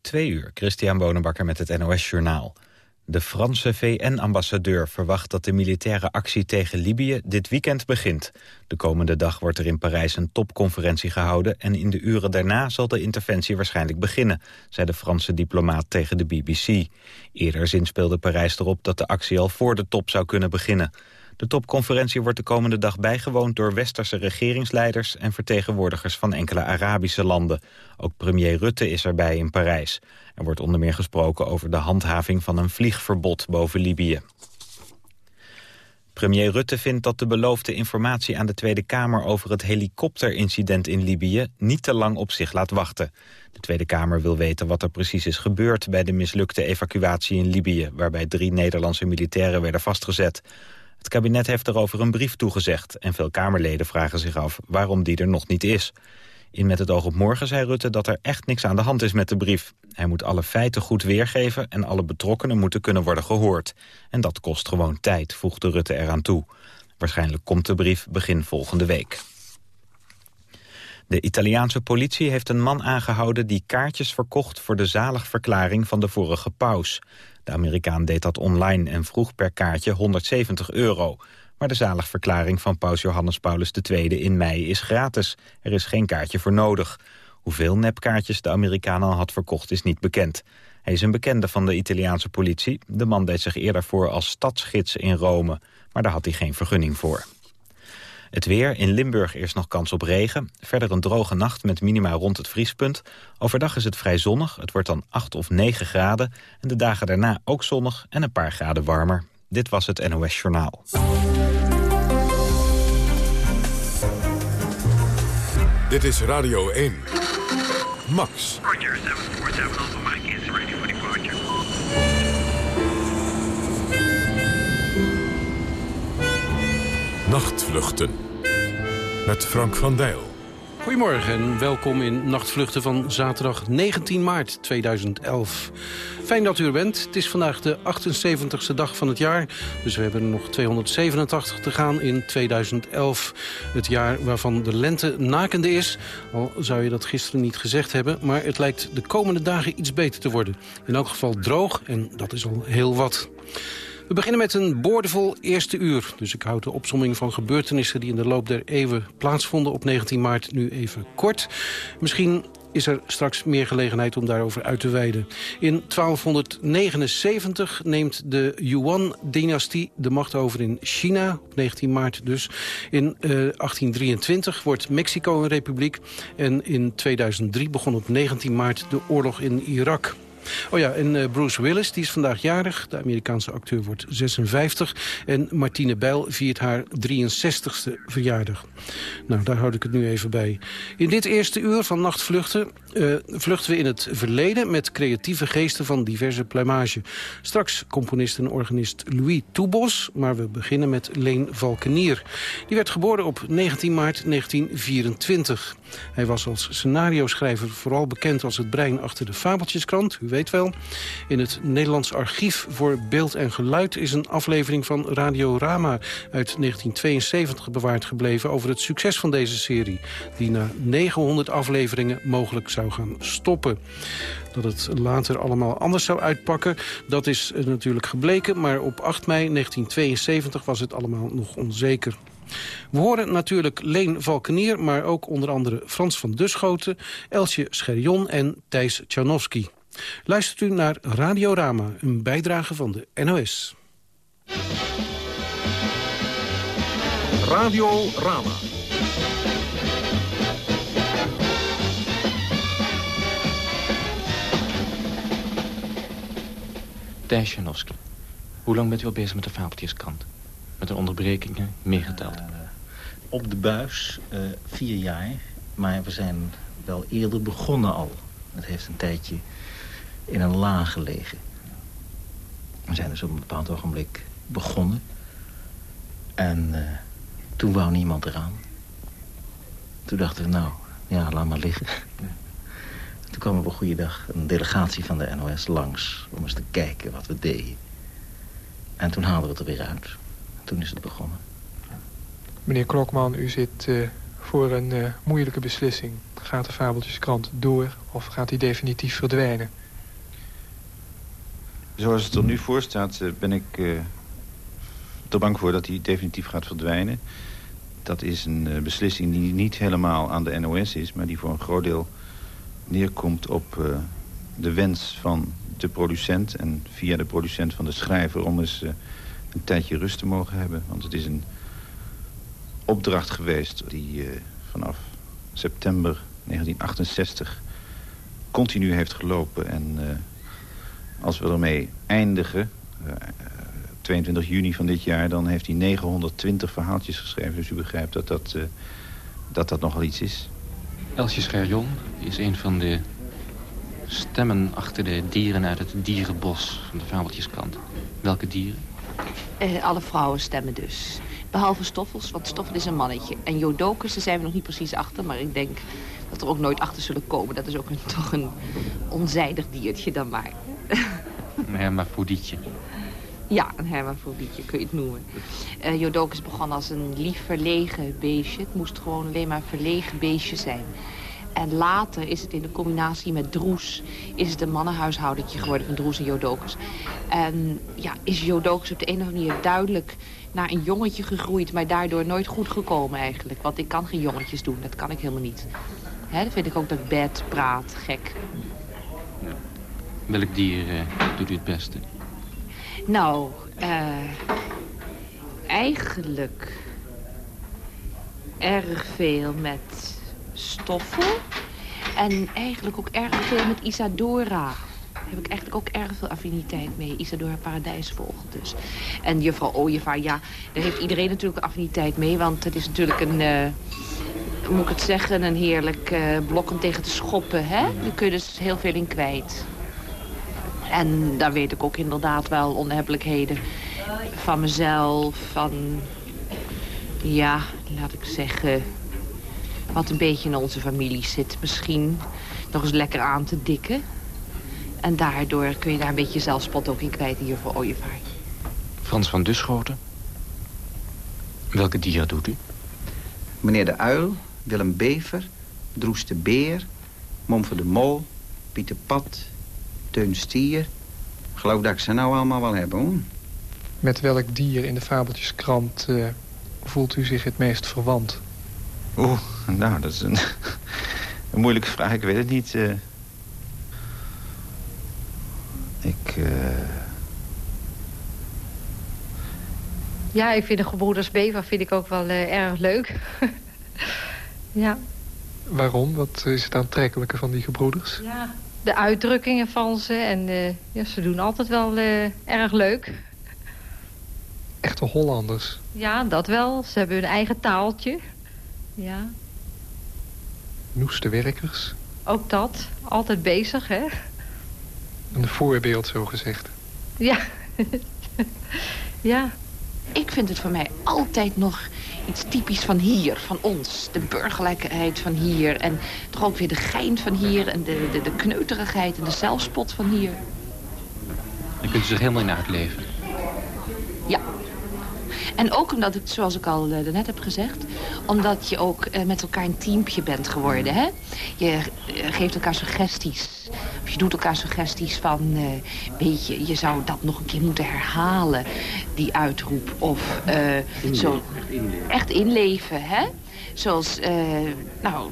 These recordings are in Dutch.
Twee uur, Christian Bonenbakker met het NOS Journaal. De Franse VN-ambassadeur verwacht dat de militaire actie tegen Libië dit weekend begint. De komende dag wordt er in Parijs een topconferentie gehouden... en in de uren daarna zal de interventie waarschijnlijk beginnen... zei de Franse diplomaat tegen de BBC. Eerder zinspeelde Parijs erop dat de actie al voor de top zou kunnen beginnen. De topconferentie wordt de komende dag bijgewoond door westerse regeringsleiders en vertegenwoordigers van enkele Arabische landen. Ook premier Rutte is erbij in Parijs. Er wordt onder meer gesproken over de handhaving van een vliegverbod boven Libië. Premier Rutte vindt dat de beloofde informatie aan de Tweede Kamer over het helikopterincident in Libië niet te lang op zich laat wachten. De Tweede Kamer wil weten wat er precies is gebeurd bij de mislukte evacuatie in Libië, waarbij drie Nederlandse militairen werden vastgezet. Het kabinet heeft erover een brief toegezegd... en veel Kamerleden vragen zich af waarom die er nog niet is. In Met het oog op morgen zei Rutte dat er echt niks aan de hand is met de brief. Hij moet alle feiten goed weergeven en alle betrokkenen moeten kunnen worden gehoord. En dat kost gewoon tijd, voegde Rutte eraan toe. Waarschijnlijk komt de brief begin volgende week. De Italiaanse politie heeft een man aangehouden die kaartjes verkocht voor de zaligverklaring van de vorige paus. De Amerikaan deed dat online en vroeg per kaartje 170 euro. Maar de zaligverklaring van paus Johannes Paulus II in mei is gratis. Er is geen kaartje voor nodig. Hoeveel nepkaartjes de Amerikaan al had verkocht is niet bekend. Hij is een bekende van de Italiaanse politie. De man deed zich eerder voor als stadsgids in Rome. Maar daar had hij geen vergunning voor. Het weer, in Limburg eerst nog kans op regen. Verder een droge nacht met minima rond het vriespunt. Overdag is het vrij zonnig, het wordt dan 8 of 9 graden. En de dagen daarna ook zonnig en een paar graden warmer. Dit was het NOS Journaal. Dit is Radio 1. Max. Nachtvluchten. Met Frank van Dijl. Goedemorgen en welkom in Nachtvluchten van zaterdag 19 maart 2011. Fijn dat u er bent. Het is vandaag de 78ste dag van het jaar. Dus we hebben er nog 287 te gaan in 2011. Het jaar waarvan de lente nakende is. Al zou je dat gisteren niet gezegd hebben. Maar het lijkt de komende dagen iets beter te worden. In elk geval droog en dat is al heel wat. We beginnen met een boordevol eerste uur. Dus ik houd de opsomming van gebeurtenissen die in de loop der eeuwen plaatsvonden op 19 maart nu even kort. Misschien is er straks meer gelegenheid om daarover uit te wijden. In 1279 neemt de Yuan-dynastie de macht over in China, op 19 maart dus. In uh, eh, 1823 wordt Mexico een republiek en in 2003 begon op 19 maart de oorlog in Irak. Oh ja, en uh, Bruce Willis, die is vandaag jarig. De Amerikaanse acteur wordt 56. En Martine Bijl viert haar 63ste verjaardag. Nou, daar houd ik het nu even bij. In dit eerste uur van Nachtvluchten uh, vluchten we in het verleden... met creatieve geesten van diverse pluimage. Straks componist en organist Louis Toebos. Maar we beginnen met Leen Valkenier. Die werd geboren op 19 maart 1924. Hij was als scenario-schrijver vooral bekend als het brein achter de Fabeltjeskrant. U weet wel. In het Nederlands Archief voor Beeld en Geluid is een aflevering van Radiorama uit 1972 bewaard gebleven over het succes van deze serie. Die na 900 afleveringen mogelijk zou gaan stoppen. Dat het later allemaal anders zou uitpakken, dat is natuurlijk gebleken. Maar op 8 mei 1972 was het allemaal nog onzeker. We horen natuurlijk Leen Valkenier, maar ook onder andere Frans van Duschoten... Elsje Scherion en Thijs Tchanowski. Luistert u naar Radiorama, een bijdrage van de NOS. Radio Janowski. Hoe lang bent u al bezig met de fabeltjeskrant? Met de onderbrekingen meegeteld? Uh, op de buis uh, vier jaar. Maar we zijn wel eerder begonnen al. Het heeft een tijdje in een laag gelegen. We zijn dus op een bepaald ogenblik begonnen. En uh, toen wou niemand eraan. Toen dachten we, nou, ja, laat maar liggen. Toen kwam op een goede dag een delegatie van de NOS langs... om eens te kijken wat we deden. En toen haalden we het er weer uit. toen is het begonnen. Meneer Klokman, u zit uh, voor een uh, moeilijke beslissing. Gaat de Fabeltjeskrant door of gaat hij definitief verdwijnen? Zoals het er nu voor staat, eh, ben ik uh, er bang voor dat hij definitief gaat verdwijnen. Dat is een uh, beslissing die niet helemaal aan de NOS is... maar die voor een groot deel neerkomt op de wens van de producent... en via de producent van de schrijver om eens een tijdje rust te mogen hebben. Want het is een opdracht geweest die vanaf september 1968 continu heeft gelopen. En als we ermee eindigen, uh, 22 juni van dit jaar... dan heeft hij 920 verhaaltjes geschreven. Dus u begrijpt dat dat, dat, dat nogal iets is. Elsje Scherjon is een van de stemmen achter de dieren uit het dierenbos van de fabeltjeskant. Welke dieren? Uh, alle vrouwen stemmen dus. Behalve Stoffels, want Stoffel is een mannetje. En Jodokus, daar zijn we nog niet precies achter. Maar ik denk dat er ook nooit achter zullen komen. Dat is ook een, toch een onzijdig diertje dan maar. Een hermafrodietje. Ja, een hermafrodietje kun je het noemen. Uh, Jodokus begon als een lief verlegen beestje. Het moest gewoon alleen maar een verlegen beestje zijn. En later is het in de combinatie met Droes... is het een mannenhuishoudertje geworden van Droes en Jodokus. En ja, is Jodokus op de een of andere manier duidelijk naar een jongetje gegroeid... maar daardoor nooit goed gekomen eigenlijk. Want ik kan geen jongetjes doen, dat kan ik helemaal niet. Hè, dat vind ik ook dat bed, praat, gek. Ja. Welk dier uh, doet u het beste? Nou, uh, eigenlijk erg veel met stoffen. En eigenlijk ook erg veel met Isadora. Daar heb ik eigenlijk ook erg veel affiniteit mee. Isadora Paradijsvogel dus. En juffrouw Ooievaar, ja, daar heeft iedereen natuurlijk affiniteit mee. Want het is natuurlijk een... Uh, moet ik het zeggen, een heerlijk uh, blok om tegen te schoppen. Hè? Daar kun je dus heel veel in kwijt. En daar weet ik ook inderdaad wel onhebbelijkheden van mezelf. Van, ja, laat ik zeggen, wat een beetje in onze familie zit. Misschien nog eens lekker aan te dikken. En daardoor kun je daar een beetje zelfspot ook in kwijt hier voor Ooievaar. Frans van Duschoten. Welke dieren doet u? Meneer de Uil, Willem Bever, Droes de Beer, Momfer de Mol, Pieter Pat, Teun Stier. Ik geloof dat ik ze nou allemaal wel heb, hoor. Met welk dier in de Fabeltjeskrant uh, voelt u zich het meest verwant? Oeh, nou, dat is een, een moeilijke vraag. Ik weet het niet. Uh, ik... Uh... Ja, ik vind de gebroeders Bever vind ik ook wel uh, erg leuk. ja. Waarom? Wat is het aantrekkelijke van die gebroeders? Ja, de uitdrukkingen van ze. En ja, ze doen altijd wel erg leuk. Echte Hollanders? Ja, dat wel. Ze hebben hun eigen taaltje. Ja. Noeste werkers? Ook dat. Altijd bezig, hè? Een voorbeeld, zo gezegd. Ja. ja. Ik vind het voor mij altijd nog iets typisch van hier, van ons. De burgerlijkheid van hier. En toch ook weer de gein van hier. En de, de, de kneuterigheid en de zelfspot van hier. Je kunt zich helemaal in uitleven. Ja, en ook omdat het, zoals ik al uh, net heb gezegd... omdat je ook uh, met elkaar een teampje bent geworden. Hè? Je uh, geeft elkaar suggesties. Of je doet elkaar suggesties van... weet je, je zou dat nog een keer moeten herhalen, die uitroep. Of zo... Echt inleven. Echt inleven, hè? Zoals, nou,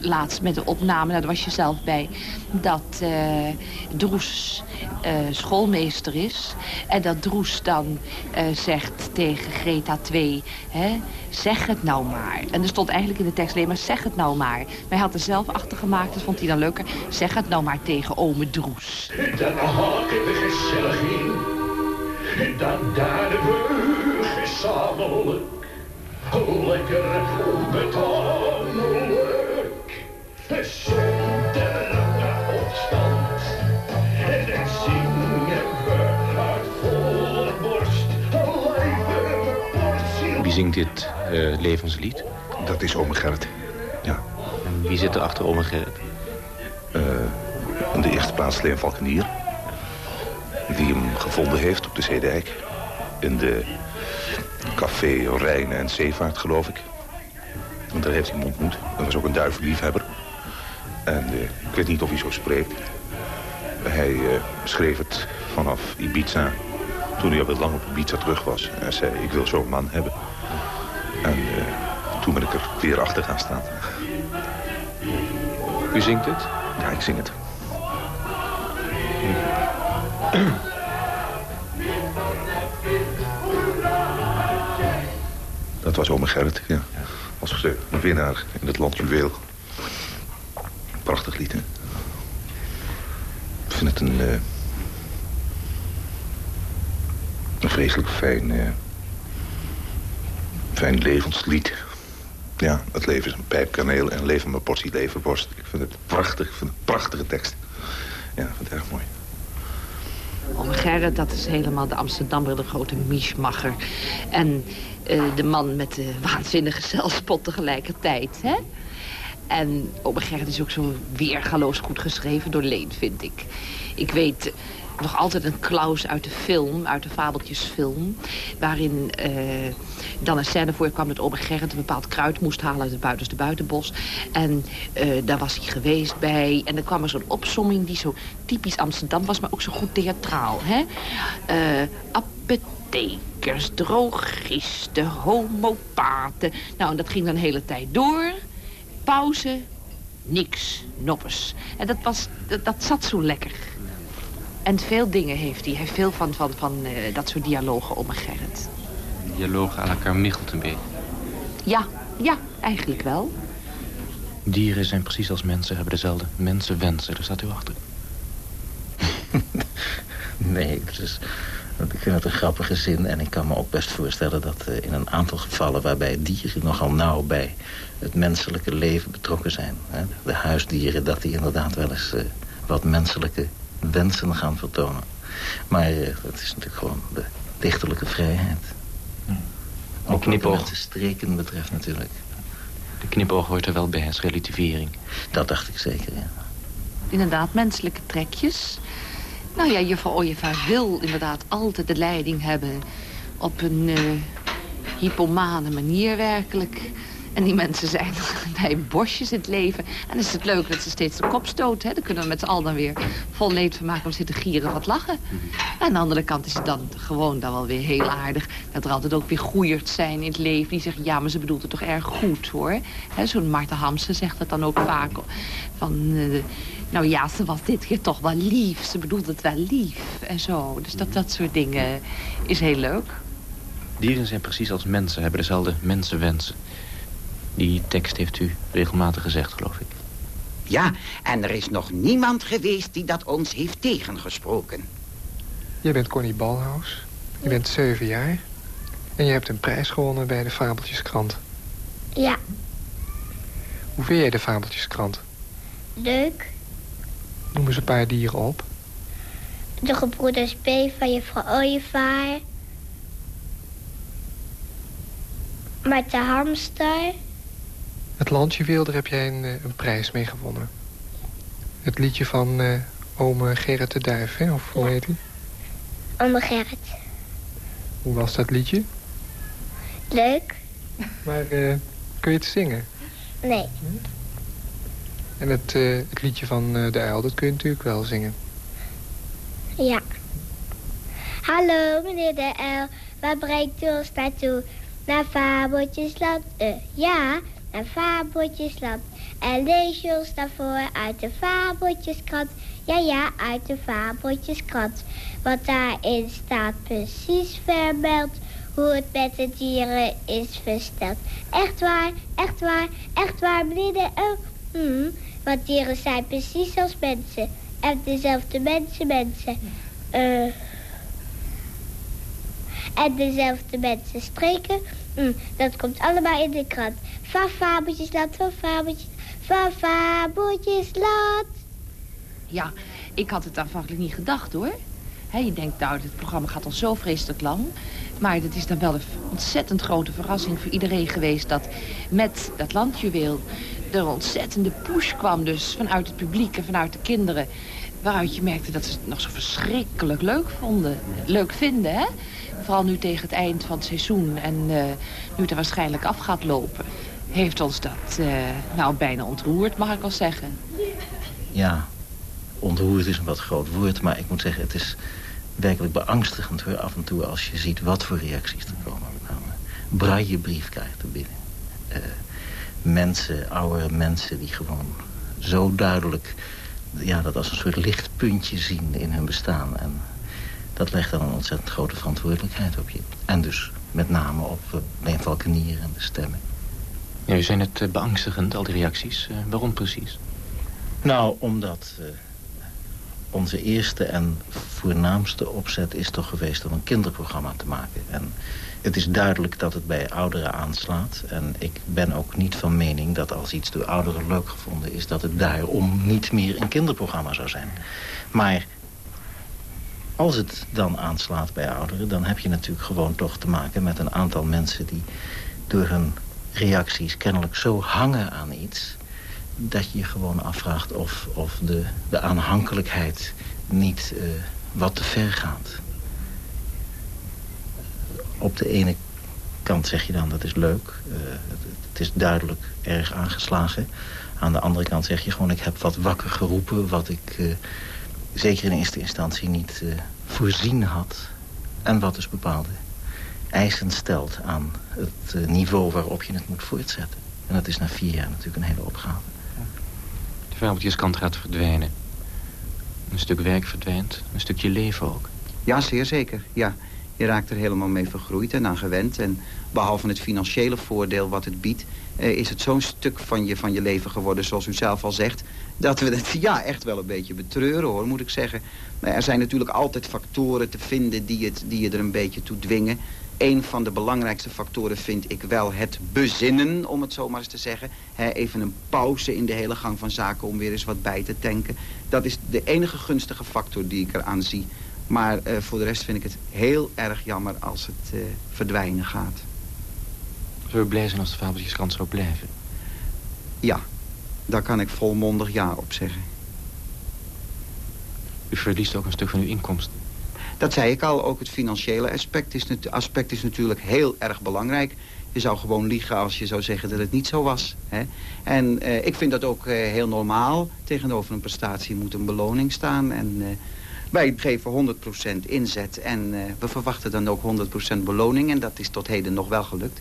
laatst met de opname, daar was je zelf bij... dat uh, Droes uh, schoolmeester is. En dat Droes dan uh, zegt tegen Greta 2... Hè, zeg het nou maar. En er stond eigenlijk in de tekst alleen maar zeg het nou maar. Maar hij had er zelf achter gemaakt, dat vond hij dan leuker. Zeg het nou maar tegen ome Droes. Dan. Dan. Zingt dit uh, levenslied? Dat is ome Gerrit. Ja. En wie zit er achter ome Gerrit? Uh, in de eerste plaats Leen Valkenier. Die hem gevonden heeft op de Zeedijk. In de café Rijn en Zeevaart, geloof ik. En daar heeft hij hem ontmoet. Dat was ook een duivelliefhebber. En uh, ik weet niet of hij zo spreekt. Hij eh, schreef het vanaf Ibiza, toen hij al lang op Ibiza terug was. En zei, ik wil zo'n man hebben. En toen ben ik er weer achter gaan staan. U zingt het? Ja, ik zing het. Dat was ome Gerrit, ja. Als de winnaar in het land Juweel. Prachtig lied, hè? Ik vind het een... eh, een vreselijk fijn... eh, fijn levenslied. Ja, het leven is een pijpkaneel en leven mijn portie leverworst. Ik vind het prachtig, ik vind het een prachtige tekst. Ja, ik vind het erg mooi. Oom Gerrit, dat is helemaal de Amsterdammer, de grote miesmacher. En eh, de man met de waanzinnige zelfspot tegelijkertijd, hè? En oom Gerrit is ook zo weergaloos goed geschreven door Leen, vind ik. Ik weet nog altijd een Klaus uit de film, uit de Fabeltjesfilm... waarin eh, dan een scène voorkwam dat oom Gerrit een bepaald kruid moest halen... uit het buitenste buitenbos. En eh, daar was hij geweest bij. En dan kwam er zo'n opsomming die zo typisch Amsterdam was... maar ook zo goed theatraal, hè? Eh, apothekers, drogisten, homopaten. Nou, en dat ging dan de hele tijd door. Pauze, niks, noppes. En dat, was, dat zat zo lekker. En veel dingen heeft hij. Hij heeft veel van, van, van eh, dat soort dialogen om Gerrit. Dialoog à la Carmichelt een beetje. Ja, ja, eigenlijk wel. Dieren zijn precies als mensen, hebben dezelfde mensenwensen. Daar staat u achter. Nee, het is, ik vind het een grappige zin. En ik kan me ook best voorstellen dat eh, in een aantal gevallen... waarbij dieren nogal nauw bij het menselijke leven betrokken zijn. Hè, de huisdieren, dat die inderdaad wel eens eh, wat menselijke wensen gaan vertonen. Maar eh, het is natuurlijk gewoon de dichterlijke vrijheid. Ook wat de knipoog. met de streken betreft natuurlijk. De knipoog hoort er wel bij als relativering. Dat dacht ik zeker, ja. Inderdaad, menselijke trekjes. Nou ja, juffrouw Ooyevaar wil inderdaad altijd de leiding hebben... op een eh hypomane manier werkelijk. En die mensen zijn bij bosjes in het leven. En dan is het leuk dat ze steeds de kop stoten. Hè? Dan kunnen we met z'n allen dan weer vol leed van maken om zitten gieren wat lachen. En aan de andere kant is het dan gewoon dan wel weer heel aardig... dat er altijd ook weer goeiers zijn in het leven die zeggen... ja, maar ze bedoelt het toch erg goed, hoor. Zo'n Martha Hamsen zegt dat dan ook vaak. Van, eh, nou ja, ze was dit keer toch wel lief. Ze bedoelt het wel lief en zo. Dus dat, dat soort dingen is heel leuk. Dieren zijn precies als mensen, hebben dezelfde mensenwensen. Die tekst heeft u regelmatig gezegd, geloof ik. Ja, en er is nog niemand geweest die dat ons heeft tegengesproken. Jij bent Connie Balhaus. Je bent zeven jaar. En je hebt een prijs gewonnen bij de Fabeltjeskrant. Ja, Hoe vind jij de Fabeltjeskrant? leuk. Noem eens een paar dieren op. De gebroeders B van juffrouw Ooievaar. Met de hamster. Het landjuweel, daar heb jij een, eh, een prijs mee gewonnen. Het liedje van eh ome Gerrit de Duif, hè? Of hoe heet hij? Ome Gerrit. Hoe was dat liedje? Leuk? Maar eh, kun je het zingen? Nee. En het, eh, het liedje van eh, de uil, dat kun je natuurlijk wel zingen. Ja. Hallo, meneer de Uil. Waar brengt u ons naartoe? Naar Fabeltjesland. Eh, ja, naar Fabeltjesland. En lees daarvoor uit de Fabeltjeskrant. Ja, ja, uit de Fabeltjeskrant. Want daarin staat precies vermeld hoe het met de dieren is versteld. Echt waar, echt waar, echt waar, meneer. Hm, want dieren zijn precies als mensen. En dezelfde mensen, mensen. Eh... en dezelfde mensen streken. Hm, dat komt allemaal in de krant. Van fabeltjesland, van fabeltjes, van fabeltjesland. Ja, ik had het aanvankelijk niet gedacht, hoor. Je denkt, nou, dit programma gaat al zo vreselijk lang. Maar het is dan wel een ontzettend grote verrassing voor iedereen geweest... dat met dat landjuweel er een ontzettende push kwam dus vanuit het publiek en vanuit de kinderen. Waaruit je merkte dat ze het nog zo verschrikkelijk leuk vonden. Leuk vinden, hè? Vooral nu tegen het eind van het seizoen en eh, nu het er waarschijnlijk af gaat lopen. Heeft ons dat eh, nou bijna ontroerd, mag ik wel zeggen. Ja, ontroerd is een wat groot woord, maar ik moet zeggen, het is werkelijk beangstigend hoor, af en toe als je ziet wat voor reacties er komen. Nou, een braillebrief krijgt er binnen. Uh, mensen, oude mensen die gewoon zo duidelijk ja, dat als een soort lichtpuntje zien in hun bestaan. En dat legt dan een ontzettend grote verantwoordelijkheid op je. En dus met name op uh, Valkenier en de stemmen. Ja, u zijn het uh, beangstigend, al die reacties. Uh, waarom precies? Nou, omdat onze eerste en voornaamste opzet is toch geweest om een kinderprogramma te maken. En het is duidelijk dat het bij ouderen aanslaat. En ik ben ook niet van mening dat als iets door ouderen leuk gevonden is... dat het daarom niet meer een kinderprogramma zou zijn. Maar als het dan aanslaat bij ouderen... dan heb je natuurlijk gewoon toch te maken met een aantal mensen... die door hun reacties kennelijk zo hangen aan iets... dat je je gewoon afvraagt of, of de, de aanhankelijkheid niet uh, wat te ver gaat op de ene kant zeg je dan dat is leuk. Uh, het, is duidelijk erg aangeslagen. Aan de andere kant zeg je gewoon ik heb wat wakker geroepen... wat ik uh, zeker in eerste instantie niet voorzien had. En wat dus bepaalde eisen stelt aan het niveau waarop je het moet voortzetten. En dat is na vier jaar natuurlijk een hele opgave. De vuiltjeskant gaat verdwijnen. Een stuk werk verdwijnt, een stukje leven ook. Ja, zeer zeker, ja. Je raakt er helemaal mee vergroeid en aan gewend. En behalve het financiële voordeel wat het biedt... Eh, is het zo'n stuk van je, van je leven geworden, zoals u zelf al zegt... dat we het ja, echt wel een beetje betreuren, hoor, moet ik zeggen. Maar er zijn natuurlijk altijd factoren te vinden die, het, die je er een beetje toe dwingen. Een van de belangrijkste factoren vind ik wel het bezinnen, om het zo maar eens te zeggen. even een pauze in de hele gang van zaken om weer eens wat bij te tanken. Dat is de enige gunstige factor die ik eraan zie. Maar uh, voor de rest vind ik het heel erg jammer als het uh, verdwijnen gaat. Zou u blij zijn als de fabeltjeskrant zou blijven? Ja, daar kan ik volmondig ja op zeggen. U verliest ook een stuk van uw inkomsten. Dat zei ik al, ook het financiële aspect is, aspect is natuurlijk heel erg belangrijk. Je zou gewoon liegen als je zou zeggen dat het niet zo was. Hè? En uh, ik vind dat ook heel normaal. Tegenover een prestatie moet een beloning staan. En wij geven 100% inzet en we verwachten dan ook 100% beloning. En dat is tot heden nog wel gelukt.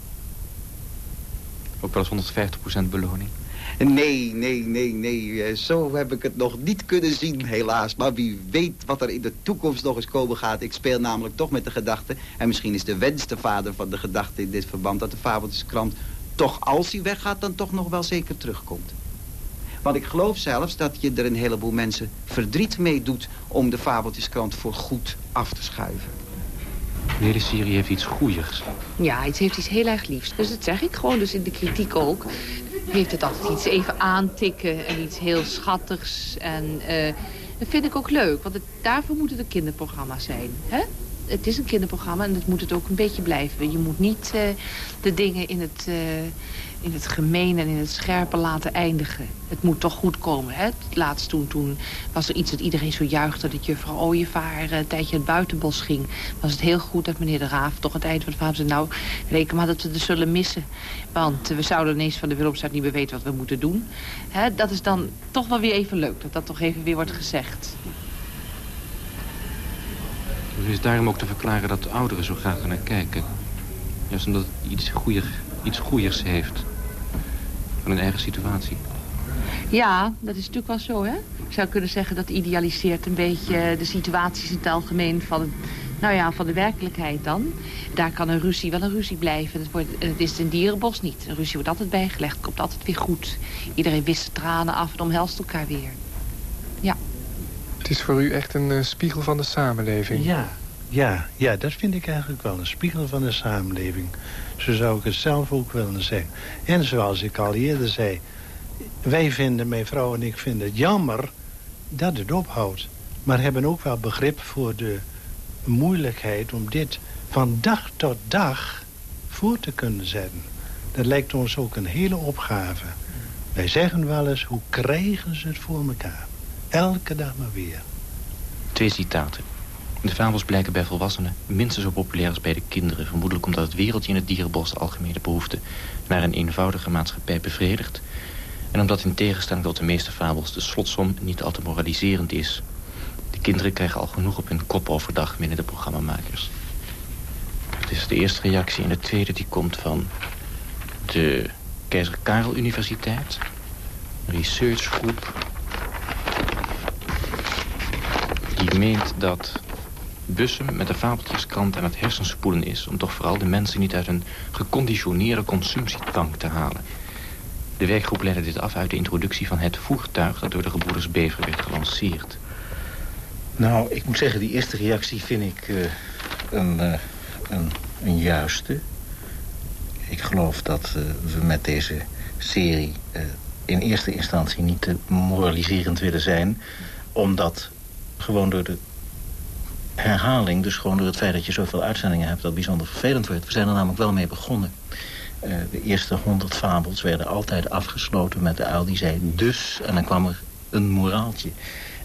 Ook wel eens 150% beloning? Nee, nee, nee, nee. Eh, zo heb ik het nog niet kunnen zien, helaas. Maar wie weet wat er in de toekomst nog eens komen gaat. Ik speel namelijk toch met de gedachte... en misschien is de wens de vader van de gedachte in dit verband... dat de Fabeltjeskrant toch, als hij weggaat, dan toch nog wel zeker terugkomt. Want ik geloof zelfs dat je er een heleboel mensen verdriet mee doet... om de Fabeltjeskrant voor goed af te schuiven. De hele serie heeft iets goeiers. Ja, het heeft iets heel erg liefs. Dus dat zeg ik gewoon dus in de kritiek ook. Heeft het altijd iets even aantikken en iets heel schattigs. En uh, dat vind ik ook leuk, want het, daarvoor moeten het kinderprogramma's zijn. Hè? Het is een kinderprogramma en dat moet het ook een beetje blijven. Je moet niet uh, de dingen in het... In het gemeen en in het scherpe laten eindigen. Het moet toch goed komen. Hè? Laatst toen, toen was er iets dat iedereen zo juichte... dat juffrouw Ooievaar een tijdje het buitenbos ging. Was het heel goed dat meneer de Raaf toch het eind van de verhaal zei... nou, reken maar dat we het zullen missen. Want we zouden ineens van de Willemstad niet meer weten wat we moeten doen. Hè? Dat is dan toch wel weer even leuk, dat dat toch even weer wordt gezegd. Dus is daarom ook te verklaren dat de ouderen zo graag naar kijken. Juist omdat het iets goeier iets goeiers heeft. Van hun eigen situatie. Ja, dat is natuurlijk wel zo, hè? Ik zou kunnen zeggen dat idealiseert een beetje de situaties in het algemeen van, nou ja, van de werkelijkheid dan. Daar kan een ruzie wel een ruzie blijven. Het, wordt, het is een dierenbos niet. Een ruzie wordt altijd bijgelegd, komt altijd weer goed. Iedereen wist tranen af en omhelst elkaar weer. Ja. Het is voor u echt een uh, spiegel van de samenleving. Ja, ja, ja, dat vind ik eigenlijk wel een spiegel van de samenleving. Zo zou ik het zelf ook willen zeggen. En zoals ik al eerder zei... wij vinden, mijn vrouw en ik vinden het jammer dat het ophoudt. Maar hebben ook wel begrip voor de moeilijkheid om dit van dag tot dag voor te kunnen zetten. Dat lijkt ons ook een hele opgave. Wij zeggen wel eens, hoe krijgen ze het voor elkaar? Elke dag maar weer. Twee citaten. De fabels blijken bij volwassenen minstens zo populair als bij de kinderen. Vermoedelijk omdat het wereldje in het dierenbos de algemene behoefte naar een eenvoudige maatschappij bevredigt. En omdat in tegenstelling tot de meeste fabels de slotsom niet al te moraliserend is. De kinderen krijgen al genoeg op hun kop overdag binnen de programmamakers. Het is de eerste reactie. En de tweede die komt van de Keizer Karel Universiteit. Researchgroep die meent dat Bussum met de fabeltjeskrant aan het hersenspoelen is... om toch vooral de mensen niet uit hun geconditioneerde consumptietank te halen. De werkgroep leidde dit af uit de introductie van het voertuig... dat door de gebroeders werd gelanceerd. Nou, ik moet zeggen, die eerste reactie vind ik uh, een, uh, een, een, juiste. Ik geloof dat uh, we met deze serie in eerste instantie niet te moraliserend willen zijn. Omdat gewoon door de herhaling, dus gewoon door het feit dat je zoveel uitzendingen hebt... dat bijzonder vervelend wordt. We zijn er namelijk wel mee begonnen. Uh, de eerste honderd fabels werden altijd afgesloten met de uil die zei dus. En dan kwam er een moraaltje.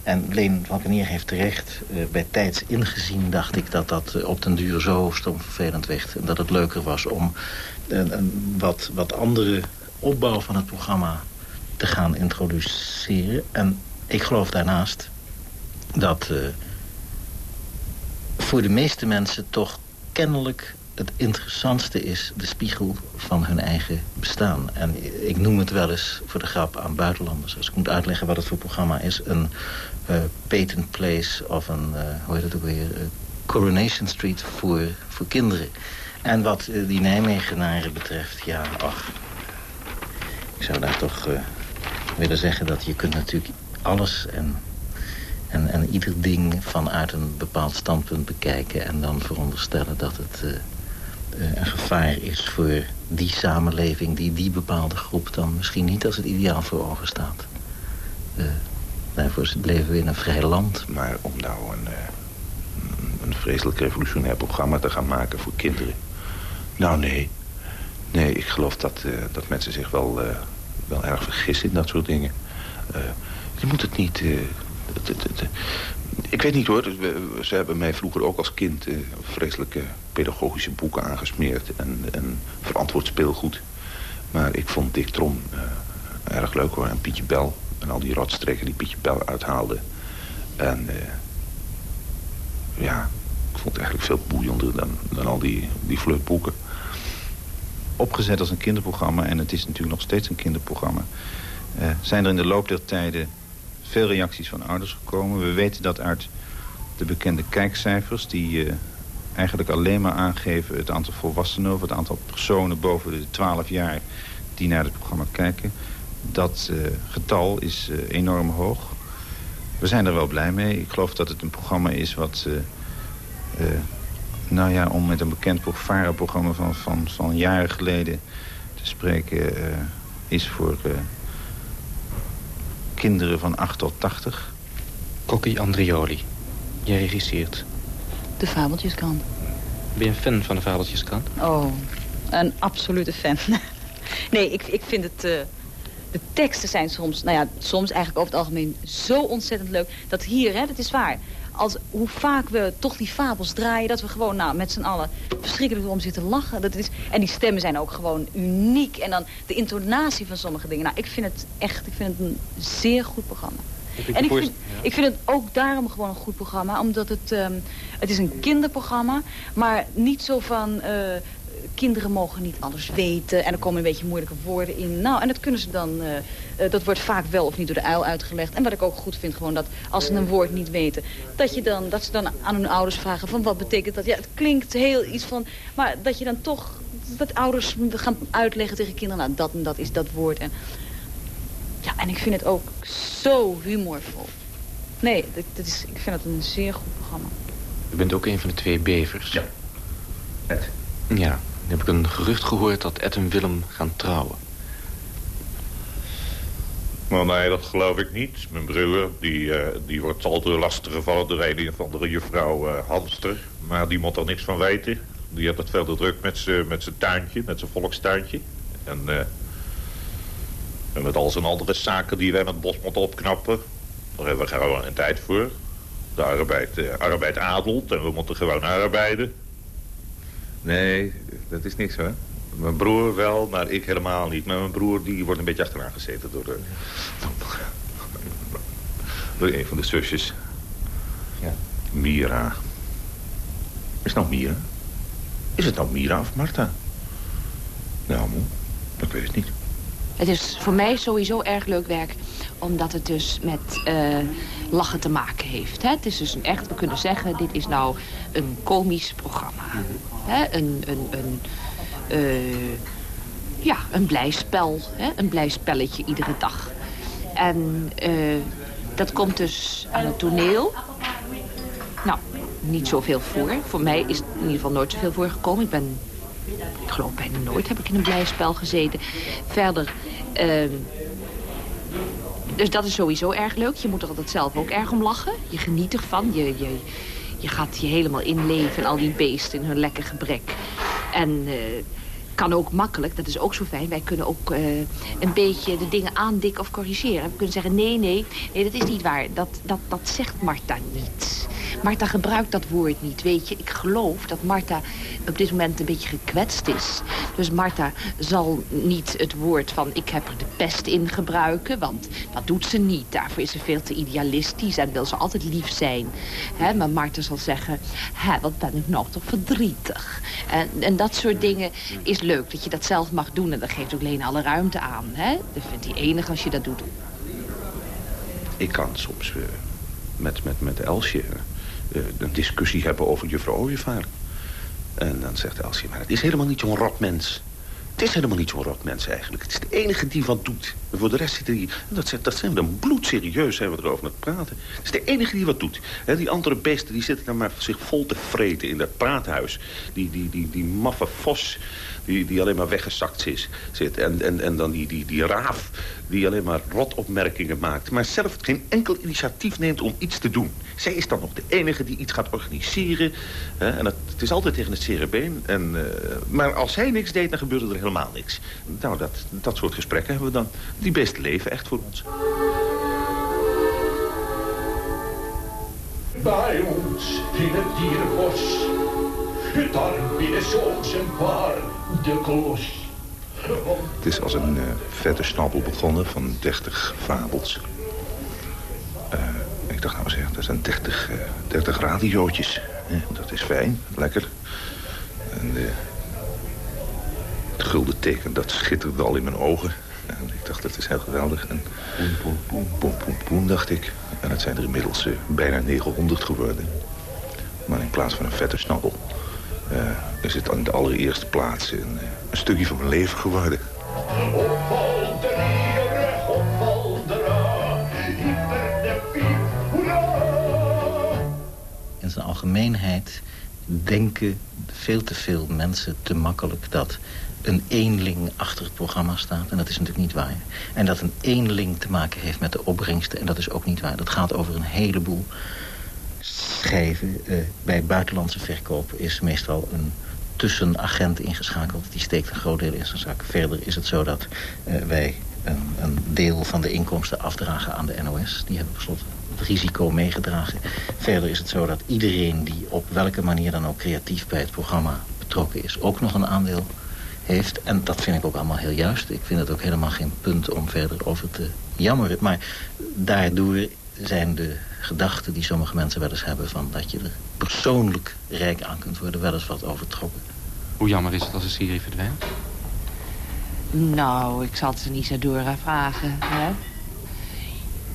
En Leen Valkenier heeft terecht uh, bij tijds ingezien... dacht ik dat dat uh, op den duur zo stom vervelend werd. En dat het leuker was om een wat, wat andere opbouw van het programma te gaan introduceren. En ik geloof daarnaast dat voor de meeste mensen toch kennelijk het interessantste is... de spiegel van hun eigen bestaan. En ik noem het wel eens voor de grap aan buitenlanders. Als ik moet uitleggen wat het voor programma is... een uh, patent place of een, uh, hoe heet het ook weer... Uh, Coronation Street voor, voor kinderen. En wat die Nijmegenaren betreft, ja, ach... ik zou daar toch willen zeggen dat je kunt natuurlijk alles... en en, en ieder ding vanuit een bepaald standpunt bekijken... en dan veronderstellen dat het uh, uh, een gevaar is voor die samenleving... die die bepaalde groep dan misschien niet als het ideaal voor ogen staat. Daarvoor leven we in een vrij land. Maar om nou een, een vreselijk revolutionair programma te gaan maken voor kinderen... Nou, nee. Nee, ik geloof dat, dat mensen zich wel, wel erg vergissen in dat soort dingen. je moet het niet ik weet niet hoor. Ze hebben mij vroeger ook als kind uh, vreselijke pedagogische boeken aangesmeerd. En, en verantwoord speelgoed. Maar ik vond Dick Trom uh, erg leuk hoor. En Pietje Bel. En al die rotstreken die Pietje Bel uithaalde. En uh, ja, ik vond het eigenlijk veel boeiender dan, dan al die, die flirtboeken. Opgezet als een kinderprogramma. En het is natuurlijk nog steeds een kinderprogramma. zijn er in de loop der tijden veel reacties van ouders gekomen. We weten dat uit de bekende kijkcijfers... die uh, eigenlijk alleen maar aangeven het aantal volwassenen... of het aantal personen boven de 12 jaar die naar het programma kijken. Dat uh, getal is uh, enorm hoog. We zijn er wel blij mee. Ik geloof dat het een programma is wat... nou ja, om met een bekend programma van, van, van jaren geleden te spreken... is voor kinderen van 8 tot 80. Kokkie Andrioli, jij regisseert. De Fabeltjeskrant. Ben je een fan van de Fabeltjeskrant? Oh, een absolute fan. nee, ik, ik vind het... Uh, de teksten zijn soms, nou ja, soms eigenlijk over het algemeen zo ontzettend leuk. Dat hier, hè, dat is waar als, hoe vaak we toch die fabels draaien... dat we gewoon nou, met z'n allen verschrikkelijk om zitten lachen. Dat is, en die stemmen zijn ook gewoon uniek. En dan de intonatie van sommige dingen. Nou, ik vind het echt ik vind het een zeer goed programma. En ik vind, ik vind het ook daarom gewoon een goed programma. Omdat het, um, het is een kinderprogramma. Maar niet zo van... Uh, kinderen mogen niet alles weten. En er komen een beetje moeilijke woorden in. Nou, en dat kunnen ze dan... Uh, uh, dat wordt vaak wel of niet door de uil uitgelegd. En wat ik ook goed vind, gewoon dat als ze een woord niet weten... dat, je dan, dat ze dan aan hun ouders vragen van wat betekent dat? Ja, het klinkt heel iets van... Maar dat je dan toch... Dat ouders gaan uitleggen tegen kinderen... Nou, dat en dat is dat woord. En, ja, en ik vind het ook zo humorvol. Nee, dat, is, ik vind het een zeer goed programma. U bent ook een van de twee bevers. Ja. Ed. Ja heb ik een gerucht gehoord dat Ed en Willem gaan trouwen. Maar nee, dat geloof ik niet. Mijn broer, die, uh, die wordt al door lastig gevallen door een of andere juffrouw uh, Hamster. Maar die moet er niks van weten. Die heeft het veel te druk met zijn tuintje, met zijn volkstuintje. En, uh, en met al zijn andere zaken die wij met het bos moeten opknappen. Daar hebben we gewoon een tijd voor. De arbeid, arbeid adelt en we moeten gewoon arbeiden. Nee, dat is niks hoor. Mijn broer wel, maar ik helemaal niet. Maar mijn broer die wordt een beetje achteraan gezeten door, de, door een van de zusjes. Ja. Mira. Is het nou Mira? Is het nou Mira of Marta? Nou, moe, ik weet het niet. Het is voor mij sowieso erg leuk werk omdat het dus met uh, lachen te maken heeft. Hè? Het is dus een echt, we kunnen zeggen, dit is nou een komisch programma. Hè? Een, een, een, uh, ja, een blij spel. Hè? Een blij spelletje iedere dag. En uh, dat komt dus aan het toneel. Nou, niet zoveel voor. Voor mij is het in ieder geval nooit zoveel voorgekomen. Ik ben, ik geloof bijna nooit heb ik in een blij spel gezeten. Verder... Uh, dus dat is sowieso erg leuk. Je moet er altijd zelf ook erg om lachen. Je geniet ervan. Je, je, je gaat je helemaal inleven in al die beesten in hun lekker gebrek. En uh, kan ook makkelijk, dat is ook zo fijn. Wij kunnen ook uh, een beetje de dingen aandikken of corrigeren. We kunnen zeggen, nee, nee, nee, dat is niet waar. Dat, dat, dat zegt Marta niet. Marta gebruikt dat woord niet, weet je. Ik geloof dat Marta op dit moment een beetje gekwetst is. Dus Marta zal niet het woord van ik heb er de pest in gebruiken. Want dat doet ze niet. Daarvoor is ze veel te idealistisch en wil ze altijd lief zijn. Maar Marta zal zeggen, wat ben ik nou toch verdrietig. En, en dat soort dingen is leuk, dat je dat zelf mag doen. En dat geeft ook Lena alle ruimte aan. Dat vindt hij enig als je dat doet. Ik kan soms uh, met, met, met Elsje een discussie hebben over juffrouw Ooievaar. En dan zegt Elsje, maar het is helemaal niet zo'n rot mens. Het is helemaal niet zo'n rot mens eigenlijk. Het is de enige die wat doet. En voor de rest zit er hier... Dat, zegt, dat zijn we dan bloedserieus zijn we erover aan het praten. Het is de enige die wat doet. He, die andere beesten die zitten dan maar zich vol te vreten in dat praathuis. Die, die, die, die maffe vos die, die alleen maar weggezakt is, zit. En, en, en dan die, die, die raaf die alleen maar rotopmerkingen maakt. Maar zelf geen enkel initiatief neemt om iets te doen. Zij is dan nog de enige die iets gaat organiseren. Hè? En het, is altijd tegen het cerebeen. En, uh, maar als zij niks deed, dan gebeurde er helemaal niks. Nou, dat, dat soort gesprekken hebben we dan. Die best leven echt voor ons. Bij ons in het dierenbos, daar binnen soms een de koos. Het is als een uh, vette snabbel begonnen van 30 fabels. Uh, ik dacht nou zeg, dat zijn 30, uh, 30 radiootjes. dat is fijn, lekker. En het gulden teken, dat schitterde al in mijn ogen. En ik dacht, dat is heel geweldig. En poem, poem, poem, poem, poem, poem, dacht ik. En het zijn er inmiddels bijna 900 geworden. Maar in plaats van een vette snabbel uh, is het aan de allereerste plaats een, een stukje van mijn leven geworden. In zijn algemeenheid denken veel te veel mensen te makkelijk dat een eenling achter het programma staat. En dat is natuurlijk niet waar. En dat een eenling te maken heeft met de opbrengsten. En dat is ook niet waar. Dat gaat over een heleboel schijven. Uh, bij buitenlandse verkoop is meestal een tussenagent ingeschakeld. Die steekt een groot deel in zijn zak. Verder is het zo dat uh, wij een, een, deel van de inkomsten afdragen aan de NOS. Die hebben besloten het risico meegedragen. Verder is het zo dat iedereen die op welke manier dan ook creatief bij het programma betrokken is... ook nog een aandeel heeft. En dat vind ik ook allemaal heel juist. Ik vind het ook helemaal geen punt om verder over te jammeren. Maar daardoor zijn de gedachten die sommige mensen wel eens hebben... van dat je er persoonlijk rijk aan kunt worden, wel eens wat overtrokken. Hoe jammer is het als een serie verdwijnt? Nou, ik zal het aan Isadora vragen, hè?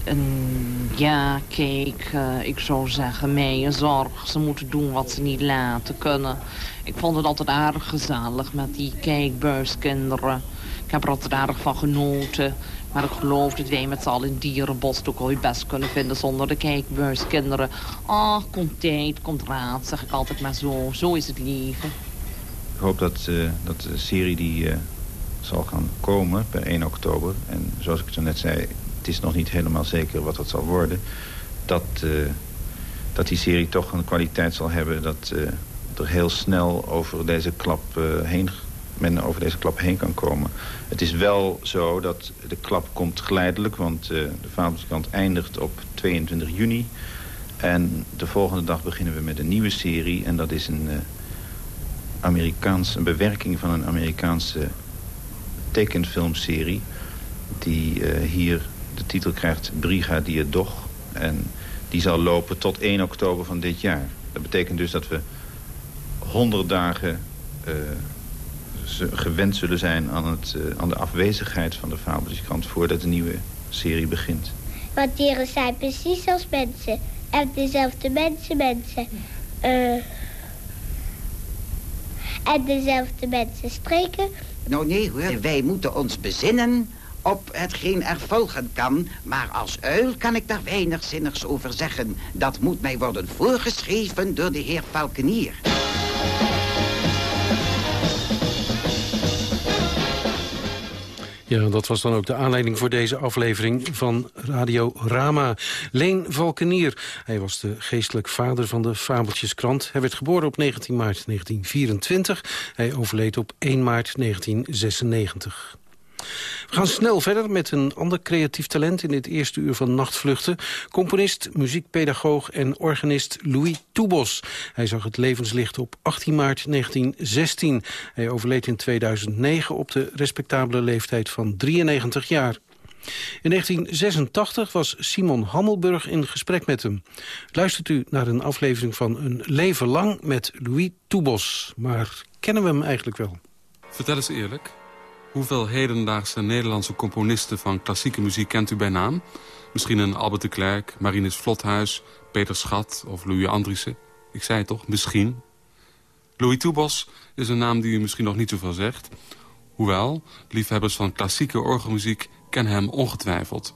En, ja, kijk, uh, ik zou zeggen, mee zorg. Ze moeten doen wat ze niet laten kunnen. Ik vond het altijd aardig gezellig met die kijkbuiskinderen. Ik heb er altijd aardig van genoten. Maar ik geloof dat wij met z'n allen in dierenbos ook ooit best kunnen vinden zonder de kijkbuiskinderen. Ah, komt tijd, komt raad, zeg ik altijd maar zo. Zo is het leven. Ik hoop dat, uh, dat de serie die uh, zal gaan komen per 1 oktober. En zoals ik zo net zei, het is nog niet helemaal zeker wat dat zal worden. Dat, uh, dat die serie toch een kwaliteit zal hebben dat er heel snel over deze klap heen men over deze klap heen kan komen. Het is wel zo dat de klap komt geleidelijk, want uh, de Vaderskant eindigt op 22 juni. En de volgende dag beginnen we met een nieuwe serie. En dat is een, uh, Amerikaans, een bewerking van een Amerikaanse tekenfilmserie... die eh, hier de titel krijgt Brigadier Doch. En die zal lopen tot 1 oktober van dit jaar. Dat betekent dus dat we 100 dagen gewend zullen zijn aan, het, uh, aan de afwezigheid van de Fabeltjeskrant... voordat de nieuwe serie begint. Want dieren zijn precies als mensen. En dezelfde mensen, mensen. Uh, en dezelfde mensen streken. Nou nee hoor, wij moeten ons bezinnen op hetgeen er volgen kan. Maar als uil kan ik daar weinig zinnigs over zeggen. Dat moet mij worden voorgeschreven door de heer Valkenier. Ja, dat was dan ook de aanleiding voor deze aflevering van Radio Rama. Leen Valkenier, hij was de geestelijk vader van de Fabeltjeskrant. Hij werd geboren op 19 maart 1924. Hij overleed op 1 maart 1996. We gaan snel verder met een ander creatief talent in dit eerste uur van Nachtvluchten. Componist, muziekpedagoog en organist Louis Toubos. Hij zag het levenslicht op 18 maart 1916. Hij overleed in 2009 op de respectabele leeftijd van 93 jaar. In 1986 was Simon Hammelburg in gesprek met hem. Luistert u naar een aflevering van Een Leven Lang met Louis Toubos. Maar kennen we hem eigenlijk wel? Vertel eens eerlijk, Hoeveel hedendaagse Nederlandse componisten van klassieke muziek kent u bij naam? Misschien een Albert de Klerk, Marinus Vlothuis, Peter Schat of Louis Andriessen? Ik zei het toch, misschien. Louis Toubos is een naam die u misschien nog niet zoveel zegt. Hoewel, liefhebbers van klassieke orgelmuziek kennen hem ongetwijfeld.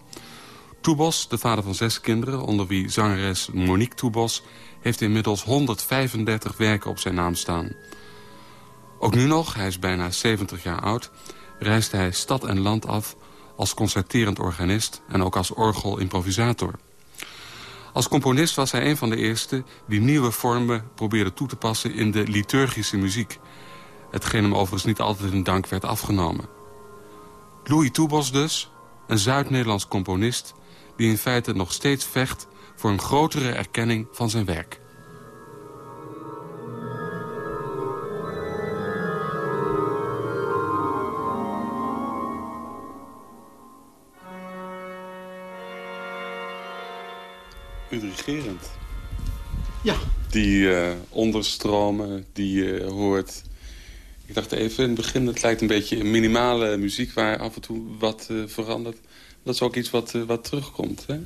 Toubos, de vader van zes kinderen, onder wie zangeres Monique Toubos... heeft inmiddels 135 werken op zijn naam staan. Ook nu nog, hij is bijna 70 jaar oud reisde hij stad en land af als concerterend organist en ook als orgelimprovisator. Als componist was hij een van de eerste die nieuwe vormen probeerde toe te passen in de liturgische muziek. Hetgeen hem overigens niet altijd in dank werd afgenomen. Louis Toubos dus, een Zuid-Nederlands componist... die in feite nog steeds vecht voor een grotere erkenning van zijn werk. Intrigerend. Ja. Die uh, onderstromen die je hoort. Ik dacht even in het begin, het lijkt een beetje minimale muziek... waar af en toe wat uh, verandert. Dat is ook iets wat, uh, wat terugkomt, hè?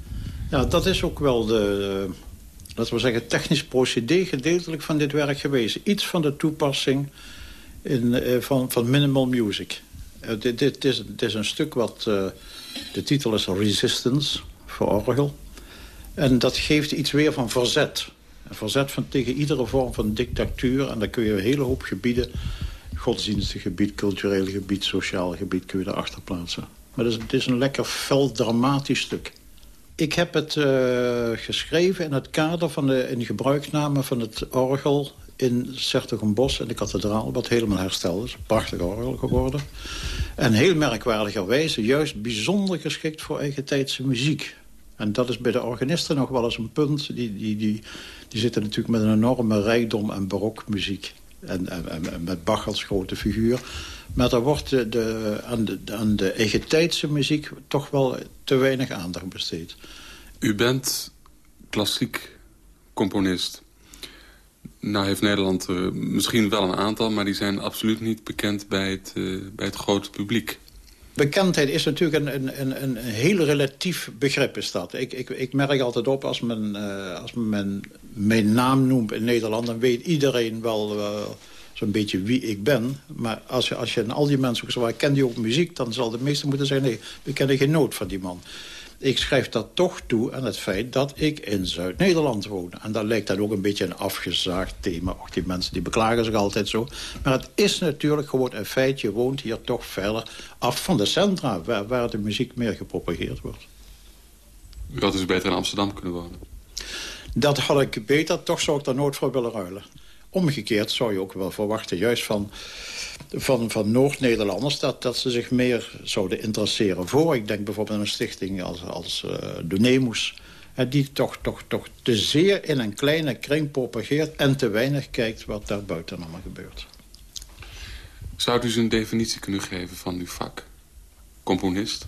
Ja, dat is ook wel de, laten we zeggen, technisch procedé gedeeltelijk van dit werk geweest. Iets van de toepassing in, van, van minimal music. dit, dit, is, dit is een stuk wat, de titel is Resistance voor orgel. En dat geeft iets weer van verzet. Een verzet van tegen iedere vorm van dictatuur. En dan kun je een hele hoop gebieden... godsdienstig gebied, cultureel gebied, sociaal gebied... kun je erachter plaatsen. Maar het is, een lekker fel dramatisch stuk. Ik heb het uh, geschreven in het kader van de in gebruikname van het orgel in Sertogenbos in de kathedraal, wat helemaal hersteld is. Prachtig orgel geworden. En heel merkwaardigerwijze juist bijzonder geschikt voor eigen tijdse muziek. En dat is bij de organisten nog wel eens een punt. Die, die, die, die zitten natuurlijk met een enorme rijkdom en barokmuziek. En, met Bach als grote figuur. Maar er wordt de, de, aan, de, aan de eigen muziek toch wel te weinig aandacht besteed. U bent klassiek componist. Nou heeft Nederland er misschien wel een aantal... maar die zijn absoluut niet bekend bij het, uh, bij het grote publiek. Bekendheid is natuurlijk een, een, een, heel relatief begrip is dat. Ik, ik, ik merk altijd op als men, uh, als men mijn naam noemt in Nederland... dan weet iedereen wel uh, zo'n beetje wie ik ben. Maar als je, als je al die mensen zegt, ken die ook muziek... dan zal de meeste moeten zeggen, nee, we kennen geen nood van die man. Ik schrijf dat toch toe aan het feit dat ik in Zuid-Nederland woon. En dat lijkt dan ook een beetje een afgezaagd thema. Ook die mensen die beklagen zich altijd zo. Maar het is natuurlijk gewoon een feit. Je woont hier toch verder af van de centra... waar, waar de muziek meer gepropageerd wordt. U had dus beter in Amsterdam kunnen wonen? Dat had ik beter. Toch zou ik daar nooit voor willen ruilen. Omgekeerd zou je ook wel verwachten, juist van van, van Noord-Nederlanders... Dat, dat ze zich meer zouden interesseren voor. Ik denk bijvoorbeeld aan een stichting als, als uh, de Nemus... die toch, toch, toch te zeer in een kleine kring propageert... en te weinig kijkt wat daar buiten allemaal gebeurt. Zou u eens een definitie kunnen geven van uw vak? Componist?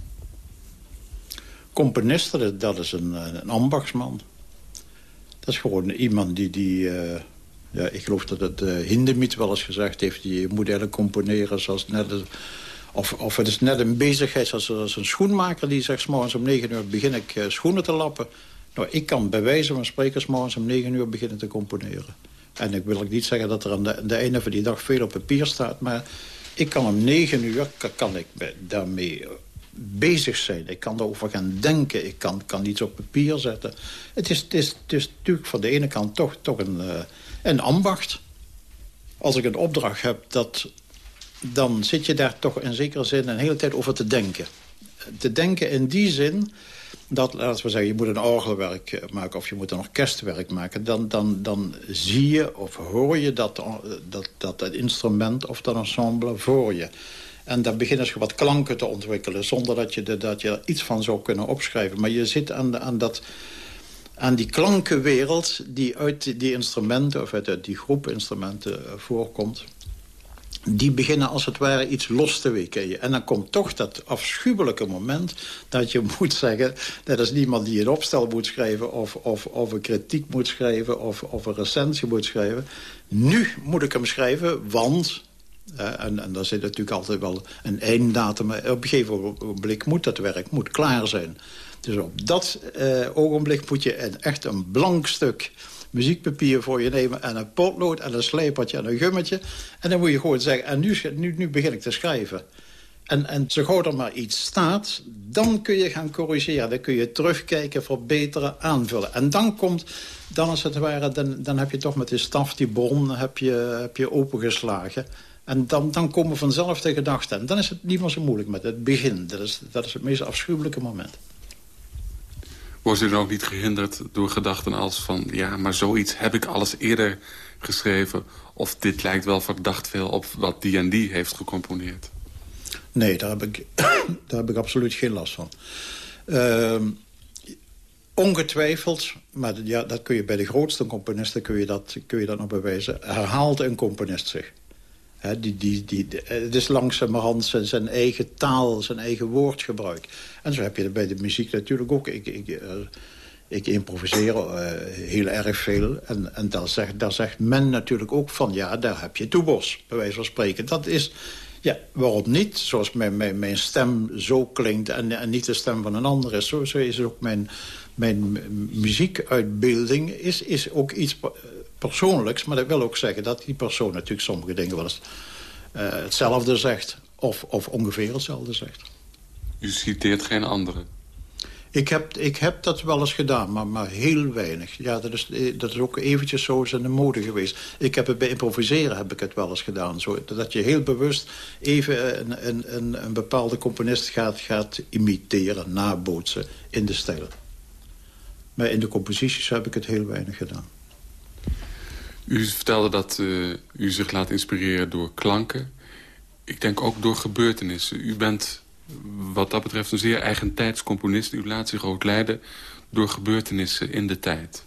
Componist, dat- is een, een ambachtsman. Dat is gewoon iemand die... die eh, ja, ik geloof dat het uh, Hindemiet wel eens gezegd heeft... die moet eigenlijk componeren zoals net... of, of het is net een bezigheid zoals, een schoenmaker... die zegt, morgens om negen uur begin ik eh, schoenen te lappen. Nou, ik kan bij wijze van spreken... morgens om negen uur beginnen te componeren. En ik wil ook niet zeggen dat er aan de, de einde van die dag veel op papier staat... maar ik kan om negen uur kan, ik daarmee eh, bezig zijn. Ik kan erover gaan denken. Ik kan, kan iets op papier zetten. Het is, het is, het is natuurlijk van de ene kant toch, toch een, een ambacht. Als ik een opdracht heb, dat, dan zit je daar toch in zekere zin een hele tijd over te denken. Te denken in die zin dat, laten we zeggen, je moet een orgelwerk maken... of je moet een orkestwerk maken... dan, dan, dan zie je of hoor je dat, dat, dat, dat instrument of dat ensemble voor je. En dan beginnen ze wat klanken te ontwikkelen... zonder dat je, dat je er iets van zou kunnen opschrijven. Maar je zit aan, aan, dat, aan die klankenwereld... die uit die- instrumenten, of uit die groep instrumenten eh, voorkomt die beginnen als het ware iets los te weken. En dan komt toch dat afschuwelijke moment dat je moet zeggen... dat is niemand die een opstel moet schrijven... of, of, of een kritiek moet schrijven of, of een recensie moet schrijven. Nu moet ik hem schrijven, want... eh, en, daar zit natuurlijk altijd wel een einddatum. Maar op een gegeven ogenblik moet dat werk moet klaar zijn. Dus op dat eh, ogenblik moet je een, echt een blank stuk muziekpapier voor je nemen... en een potlood en een slijpertje en een gummetje. En dan moet je gewoon zeggen, en nu, nu begin ik te schrijven. En, en zo gauw er maar iets staat, dan kun je gaan corrigeren. Dan kun je terugkijken, verbeteren, aanvullen. En dan komt, dan als het ware, dan, dan heb je toch met die staf, die bron, heb je, heb je opengeslagen. En dan, dan komen vanzelf de gedachten. En dan is het niet meer zo moeilijk met het begin. Dat is, dat is het meest afschuwelijke moment. Wordt u dan ook niet gehinderd door gedachten als van... ja, maar zoiets heb ik alles eerder geschreven... of dit lijkt wel verdacht veel op wat die en die heeft gecomponeerd? Nee, daar heb ik, daar heb ik absoluut geen last van. Ehm, ongetwijfeld, maar ja, dat kun je bij de grootste componisten kun je dat, kun je dat nog bewijzen... herhaalt een componist zich. Die, die, de- het is langzamerhand zijn, zijn eigen taal, zijn eigen woordgebruik. En zo heb je dat bij de muziek natuurlijk ook. Ik, ik, eh, ik improviseer eh, heel erg veel. En, en daar, zegt, daar zegt men natuurlijk ook van... ja, daar heb je toebos, bij wijze van spreken. Dat is... Ja, waarom niet? Zoals mijn, mijn, stem zo klinkt en, niet de stem van een ander is. Zo, zo is ook mijn, mijn mu- muziekuitbeelding is, is ook iets persoonlijks. Maar dat wil ook zeggen dat die persoon natuurlijk sommige dingen wel eens eh, hetzelfde zegt. Of, of ongeveer hetzelfde zegt. U citeert geen andere. Ik heb, ik heb dat wel eens gedaan, maar, maar heel weinig. Ja, dat is, eh, dat is ook eventjes zo eens in de mode geweest. Ik heb het bij improviseren heb ik het wel eens gedaan. Zo, dat je heel bewust even een, een, een, een bepaalde componist gaat, gaat imiteren, nabootsen in de stijl. Maar in de composities heb ik het heel weinig gedaan. U vertelde dat eh, u zich laat inspireren door klanken. Ik denk ook door gebeurtenissen. U bent wat dat betreft een zeer eigentijds componist. U laat zich ook leiden door gebeurtenissen in de tijd.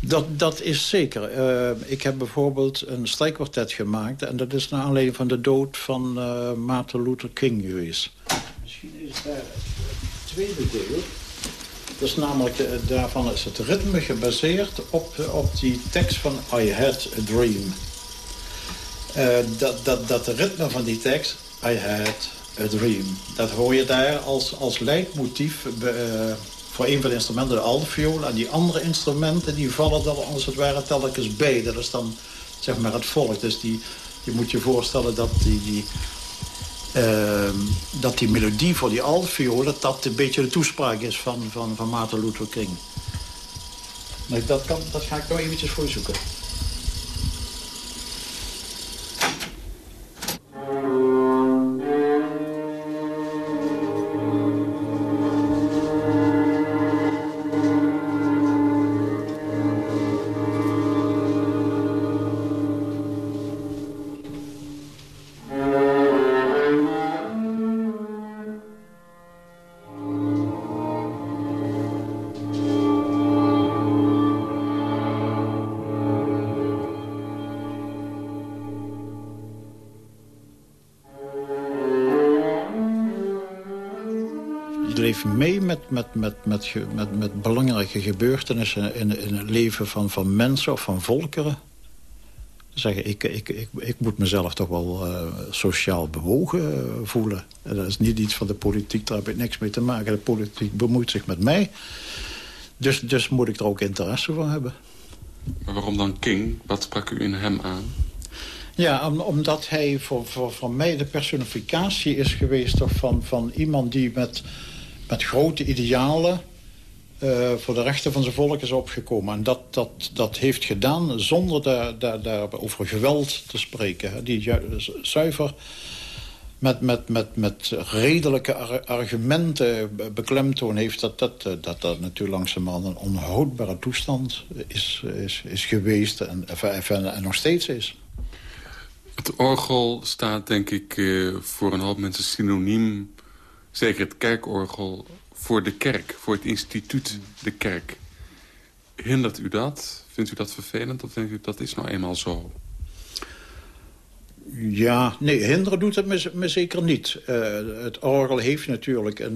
Dat, dat is zeker. Eh, ik heb bijvoorbeeld een strijkkwartet gemaakt... en dat is naar aanleiding van de dood van eh Martin Luther King geweest. Misschien is daar het tweede deel. Is namelijk, eh, daarvan is het ritme gebaseerd op, op die tekst van I Had a Dream. Eh, dat, dat, dat ritme van die tekst, I Had a Dream... dat hoor je daar als, als leidmotief eh, voor een van de instrumenten, de altviool. En die andere instrumenten die vallen dan als het ware telkens bij. Dat is dan zeg maar het volk. Dus die, je moet je voorstellen dat die... die dat die melodie voor die altviool... dat dat een beetje de toespraak is van, van, van Martin Luther King. Maar dat, kan, dat ga ik nog eventjes voor je zoeken. Mee met, met, met, met, met, met belangrijke gebeurtenissen... In, in het leven van, van mensen of van volkeren. Zeggen, ik, ik, ik, ik moet mezelf toch wel uh, sociaal bewogen uh, voelen. En dat is niet iets van de politiek, daar heb ik niks mee te maken. De politiek bemoeit zich met mij. Dus, dus moet ik er ook interesse voor hebben. Maar waarom dan King? Wat sprak u in hem aan? Ja, om, omdat hij voor, voor, voor mij de personificatie is geweest... Toch van, van iemand die met, met grote idealen... Uh, voor de rechten van zijn volk is opgekomen. En dat, dat, dat heeft gedaan zonder daar, daar, daar over geweld te spreken. Die zuiver met, met, met, met redelijke argumenten beklemtoon heeft... dat dat, eh, dat, dat natuurlijk langzamerhand een onhoudbare toestand is, is, is geweest en, en, en nog steeds is. Het orgel staat denk ik uh, voor een hoop mensen synoniem... zeker het kerkorgel, voor de kerk, voor het instituut de kerk. Hindert u dat? Vindt u dat vervelend of denkt u dat is nou eenmaal zo? Ja, nee, hinderen doet het me, zeker niet. Uh, het orgel heeft natuurlijk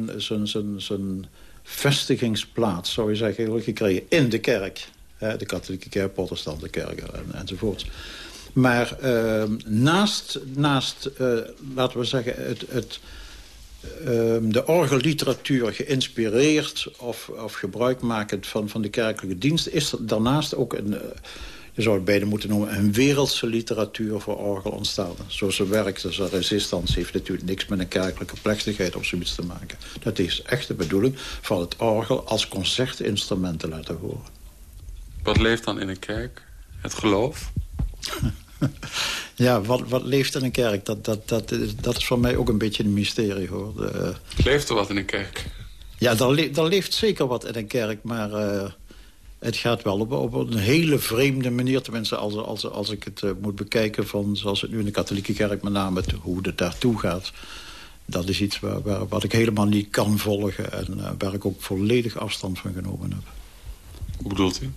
zijn vestigingsplaats, zou je zeggen, gekregen in de kerk. De katholieke kerk, protestante kerken en, enzovoort. Maar uh, naast, naast uh, laten we zeggen, het, het, ehm, de orgelliteratuur geïnspireerd... of, of gebruikmakend van, van de kerkelijke dienst... is er daarnaast ook een je zou het beide moeten noemen, een wereldse literatuur voor orgel ontstaan. Zoals ze werkt, dus een resistance heeft natuurlijk niks met een kerkelijke plechtigheid of zoiets te maken. Dat is echt de bedoeling van het orgel als concertinstrument te laten horen. Wat leeft dan in een kerk? Het geloof? ja, wat, wat leeft in een kerk? Dat, dat, dat, is, dat is voor mij ook een beetje een mysterie, hoor. De, leeft er wat in een kerk? Ja, er, leeft zeker wat in een kerk, maar... Uh, het gaat wel op, op, een hele vreemde manier. Tenminste, als, als, als ik het uh, moet bekijken van zoals het nu in de katholieke kerk... met name het, hoe het daartoe gaat. Dat is iets waar, waar, wat ik helemaal niet kan volgen... en uh, waar ik ook volledig afstand van genomen heb. Hoe bedoelt u?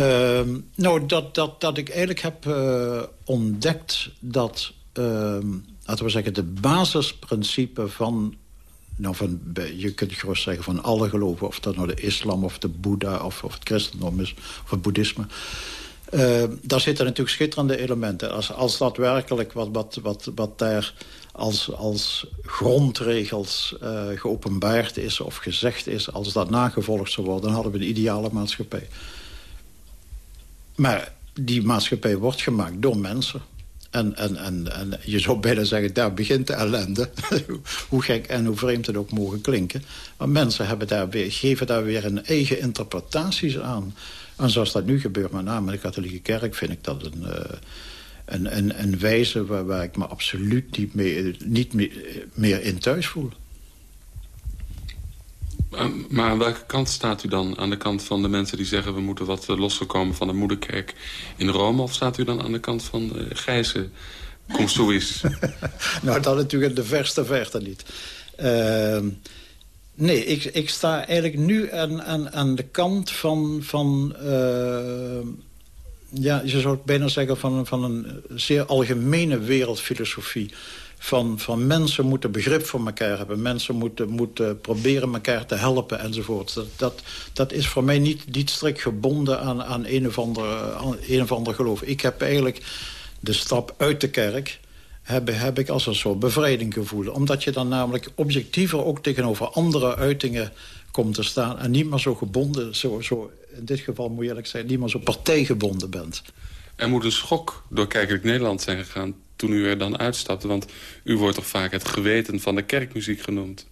Uh, nou, dat, dat, dat ik eigenlijk heb uh, ontdekt dat... Uh, laten we zeggen, de basisprincipe van nou, van, je kunt gerust zeggen van alle geloven... of dat nou de islam of de boeddha of, of het christendom is... of het boeddhisme... Uh, daar zitten natuurlijk schitterende elementen. Als, als daadwerkelijk wat, wat, wat, wat daar als, als grondregels uh, geopenbaard is of gezegd is... als dat nagevolgd zou worden, dan hadden we een ideale maatschappij. Maar die maatschappij wordt gemaakt door mensen... En, en, en, en je zou bijna zeggen, daar begint de ellende. hoe gek en hoe vreemd het ook mogen klinken. Maar mensen hebben daar weer, geven daar weer een eigen interpretaties aan. En zoals dat nu gebeurt, met name de katholieke kerk... vind ik dat een, uh, een, een, een wijze waar, waar, ik me absoluut niet, mee, niet meer in thuis voel. Maar aan welke kant staat u dan? Aan de kant van de mensen die zeggen... we moeten wat eh, losser komen van de moederkerk in Rome? Of staat u dan aan de kant van de Gijze Consouis? nou, dat natuurlijk de verste verte niet. Uh, nee, ik, ik sta eigenlijk nu aan, aan, aan de kant van... van uh, ja, je zou bijna zeggen van, van een zeer algemene wereldfilosofie van, van mensen moeten begrip voor elkaar hebben. Mensen moeten, moeten proberen elkaar te helpen enzovoort. Dat, dat, dat is voor mij niet, niet strikt gebonden aan, aan, een of ander, een of ander geloof. Ik heb eigenlijk de stap uit de kerk heb, heb ik als een soort bevrijding gevoeld. Omdat je dan namelijk objectiever ook tegenover andere uitingen komt te staan... en niet meer zo gebonden, zo, zo, in dit geval moet je eerlijk zijn... niet meer zo partijgebonden bent. Er moet een schok door Kijkelijk Nederland zijn gegaan toen u er dan uitstapte? Want u wordt toch vaak het geweten van de kerkmuziek genoemd?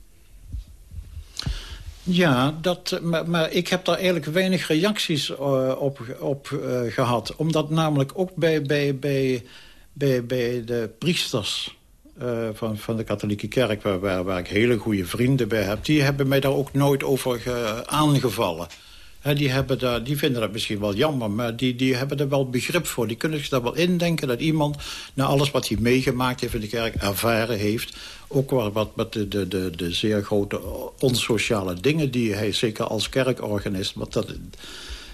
Ja, dat, maar, ik heb daar eigenlijk weinig reacties uh, op, op uh, gehad. Omdat namelijk ook bij, bij, bij, bij, de priesters uh, van, van de katholieke kerk... Waar, waar, waar, ik hele goede vrienden bij heb... die hebben mij daar ook nooit over aangevallen die, hebben vinden dat misschien wel jammer, maar die, die hebben er wel begrip voor. Die kunnen zich daar wel indenken dat iemand, na alles wat hij meegemaakt heeft in de kerk, ervaren heeft, ook wat, wat de, de, de, de zeer grote onsociale dingen die hij zeker als kerkorganist, wat dat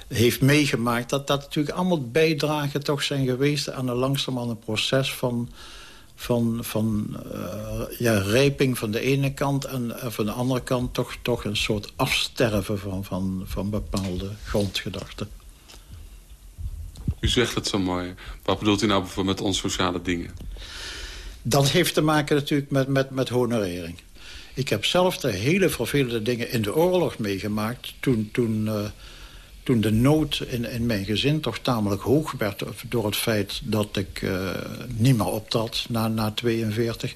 heeft meegemaakt, dat dat natuurlijk allemaal bijdragen toch zijn geweest aan een langzamerhand een proces van van, van uh, ja, rijping van de ene kant... en uh, van de andere kant toch, toch een soort afsterven van, van, van bepaalde grondgedachten. U zegt het zo mooi. Wat bedoelt u nou bijvoorbeeld met onsociale dingen? Dat heeft te maken natuurlijk met, met, met honorering. Ik heb zelf de hele vervelende dingen in de oorlog meegemaakt... toen, toen, uh, toen de nood in, in mijn gezin toch tamelijk hoog werd... door het feit dat ik uh, niet meer optrad na, na 42...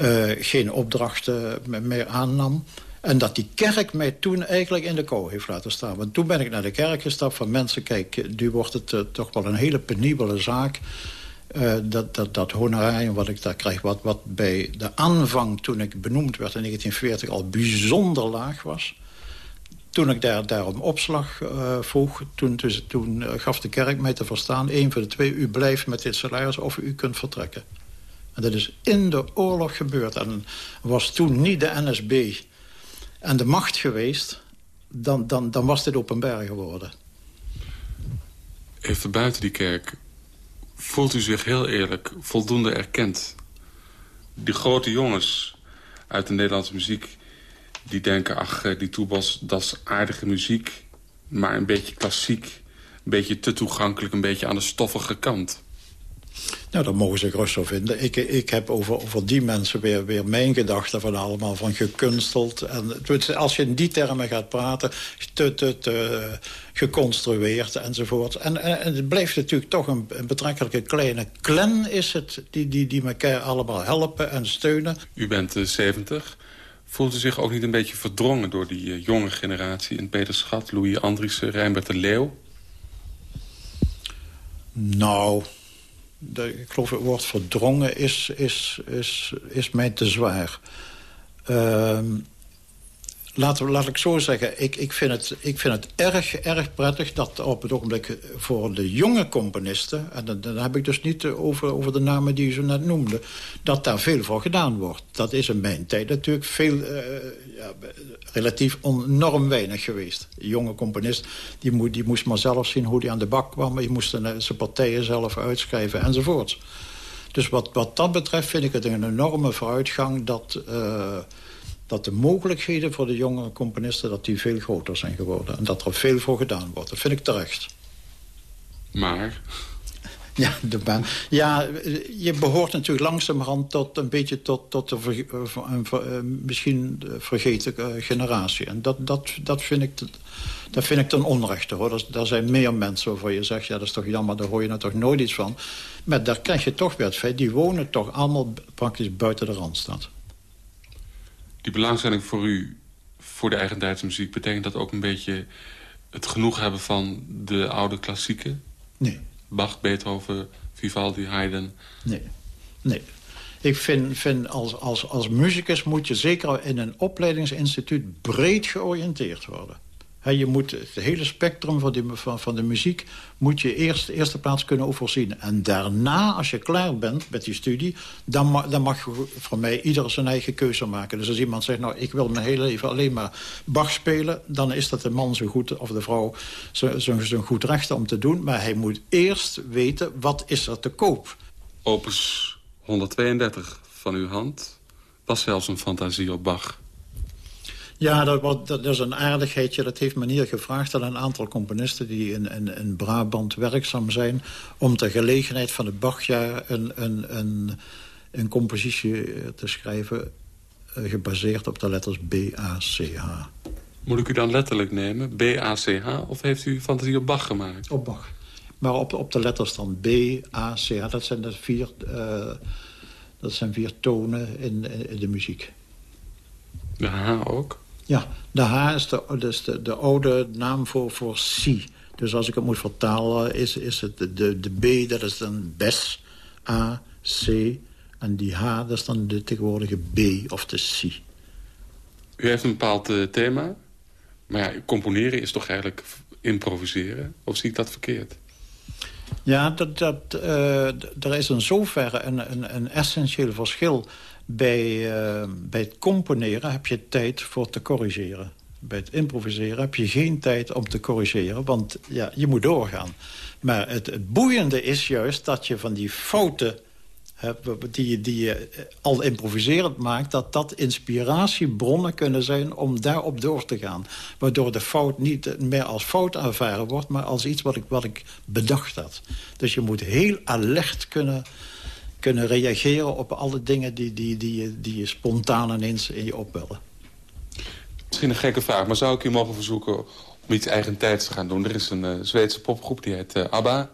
Uh, geen opdrachten meer aannam... En dat die kerk mij toen eigenlijk in de kou heeft laten staan. Want toen ben ik naar de kerk gestapt van mensen... kijk, nu wordt het uh, toch wel een hele penibele zaak... Dat, dat, dat honorarium wat ik daar krijg... Wat, wat bij de aanvang, toen ik benoemd werd in 1940... al bijzonder laag was. Toen ik daar, daar om opslag uh, vroeg... toen, dus, toen uh, gaf de kerk mij te verstaan... één van de twee, u blijft met dit salaris of u kunt vertrekken. En dat is in de oorlog gebeurd. En was toen niet de NSB en de macht geweest... dan, dan, dan was dit openbaar geworden. Even buiten die kerk voelt u zich heel eerlijk voldoende erkend. Die grote jongens uit de Nederlandse muziek... die denken, ach, die toebos, dat is aardige muziek... maar een beetje klassiek, een beetje te toegankelijk... een beetje aan de stoffige kant. Nou, dat mogen ze gerust zo vinden. Ik, ik heb over, over die mensen weer, weer mijn gedachten van allemaal van gekunsteld. En als je in die termen gaat praten, te, te, te geconstrueerd enzovoort. En, en, het blijft natuurlijk toch een, een betrekkelijke kleine clan is het... Die, die, die elkaar allemaal helpen en steunen. U bent uh, 70. Voelt u zich ook niet een beetje verdrongen door die uh, jonge generatie... in Peter Schat, Louis Andriessen, Rijnbert de Leeuw? Nou, de, ik geloof het woord verdrongen is, is, is, is mij te zwaar. Uh, laten laat ik zo zeggen, ik, ik, vind het, ik vind het erg, erg prettig dat op het ogenblik voor de jonge componisten... en dan, dan heb ik dus niet over, over de namen die u zo net noemde... dat daar veel voor gedaan wordt. Dat is in mijn tijd natuurlijk veel, uh, ja, relatief enorm weinig geweest. De jonge componist die, die moest maar zelf zien hoe die aan de bak kwam... die moest zijn partijen zelf uitschrijven enzovoorts. Dus wat, wat dat betreft vind ik het een enorme vooruitgang... dat... dat de mogelijkheden voor de jonge componisten dat die veel groter zijn geworden. En dat er veel voor gedaan wordt. Dat vind ik terecht. Maar? Ja, de baan. ja, je behoort natuurlijk langzamerhand tot een beetje tot, tot de ver, een, een, misschien vergeten generatie. En dat, dat, dat, vind ik, dat vind ik ten onrechte. Hoor. Er zijn meer mensen waarvan je zegt... ja, dat is toch jammer, daar hoor je nou toch nooit iets van. Maar daar krijg je toch weer het feit... die wonen toch allemaal praktisch buiten de Randstad die belangstelling voor u voor de eigentijdse muziek... betekent dat ook een beetje het genoeg hebben van de oude klassieken? Nee. Bach, Beethoven, Vivaldi, Haydn? Nee, nee. Ik vind, vind als, als, als muzikus moet je zeker in een opleidingsinstituut breed georiënteerd worden. He, je moet het hele spectrum van, van, van de muziek moet je eerst de eerste plaats kunnen overzien. En daarna, als je klaar bent met die studie... dan, dan mag voor mij ieder zijn eigen keuze maken. Dus als iemand zegt, nou, ik wil mijn hele leven alleen maar Bach spelen... dan is dat de man zo goed, of de vrouw zo, zo goed recht om te doen. Maar hij moet eerst weten, wat is er te koop? Opus 132 van uw hand was zelfs een fantasie op Bach. Ja, dat, dat, is een aardigheidje. Dat heeft men hier gevraagd aan een aantal componisten... die in, in, in Brabant werkzaam zijn... om ter gelegenheid van het Bachjaar een, een, een, een compositie te schrijven... Uh, gebaseerd op de letters B, A, C, H. Moet ik u dan letterlijk nemen? B, A, C, H? Of heeft u fantasie op Bach gemaakt? Op Bach. Maar op, op de letters dan B, A, C, H. Dat zijn de vier, uh, dat zijn vier tonen in, in de muziek. De H ook? Ja, de H is de, dus de, de oude naam voor, voor Si. Dus als ik het moet vertalen, is, is het de, de, de B, dat is dan Bes, A, C. En die H, dat is dan de tegenwoordige B of de Si. U heeft een bepaald uh, thema. Maar ja, componeren is toch eigenlijk improviseren? Of zie ik dat verkeerd? Ja, dat, dat, uh, er is in zoverre een, een, een essentieel verschil bij, uh, bij het componeren heb je tijd voor te corrigeren. Bij het improviseren heb je geen tijd om te corrigeren, want ja, je moet doorgaan. Maar het, het boeiende is juist dat je van die fouten die, die je eh, al improviserend maakt... dat dat inspiratiebronnen kunnen zijn om daarop door te gaan. Waardoor de fout niet meer als fout ervaren wordt... maar als iets wat ik, wat ik bedacht had. Dus je moet heel alert kunnen, kunnen reageren op alle dingen... die, die, die, die je spontaan ineens in je opbellen. Misschien een gekke vraag, maar zou ik u mogen verzoeken om iets eigen tijds te gaan doen? Er is een uh, Zweedse popgroep, die heet uh, ABBA.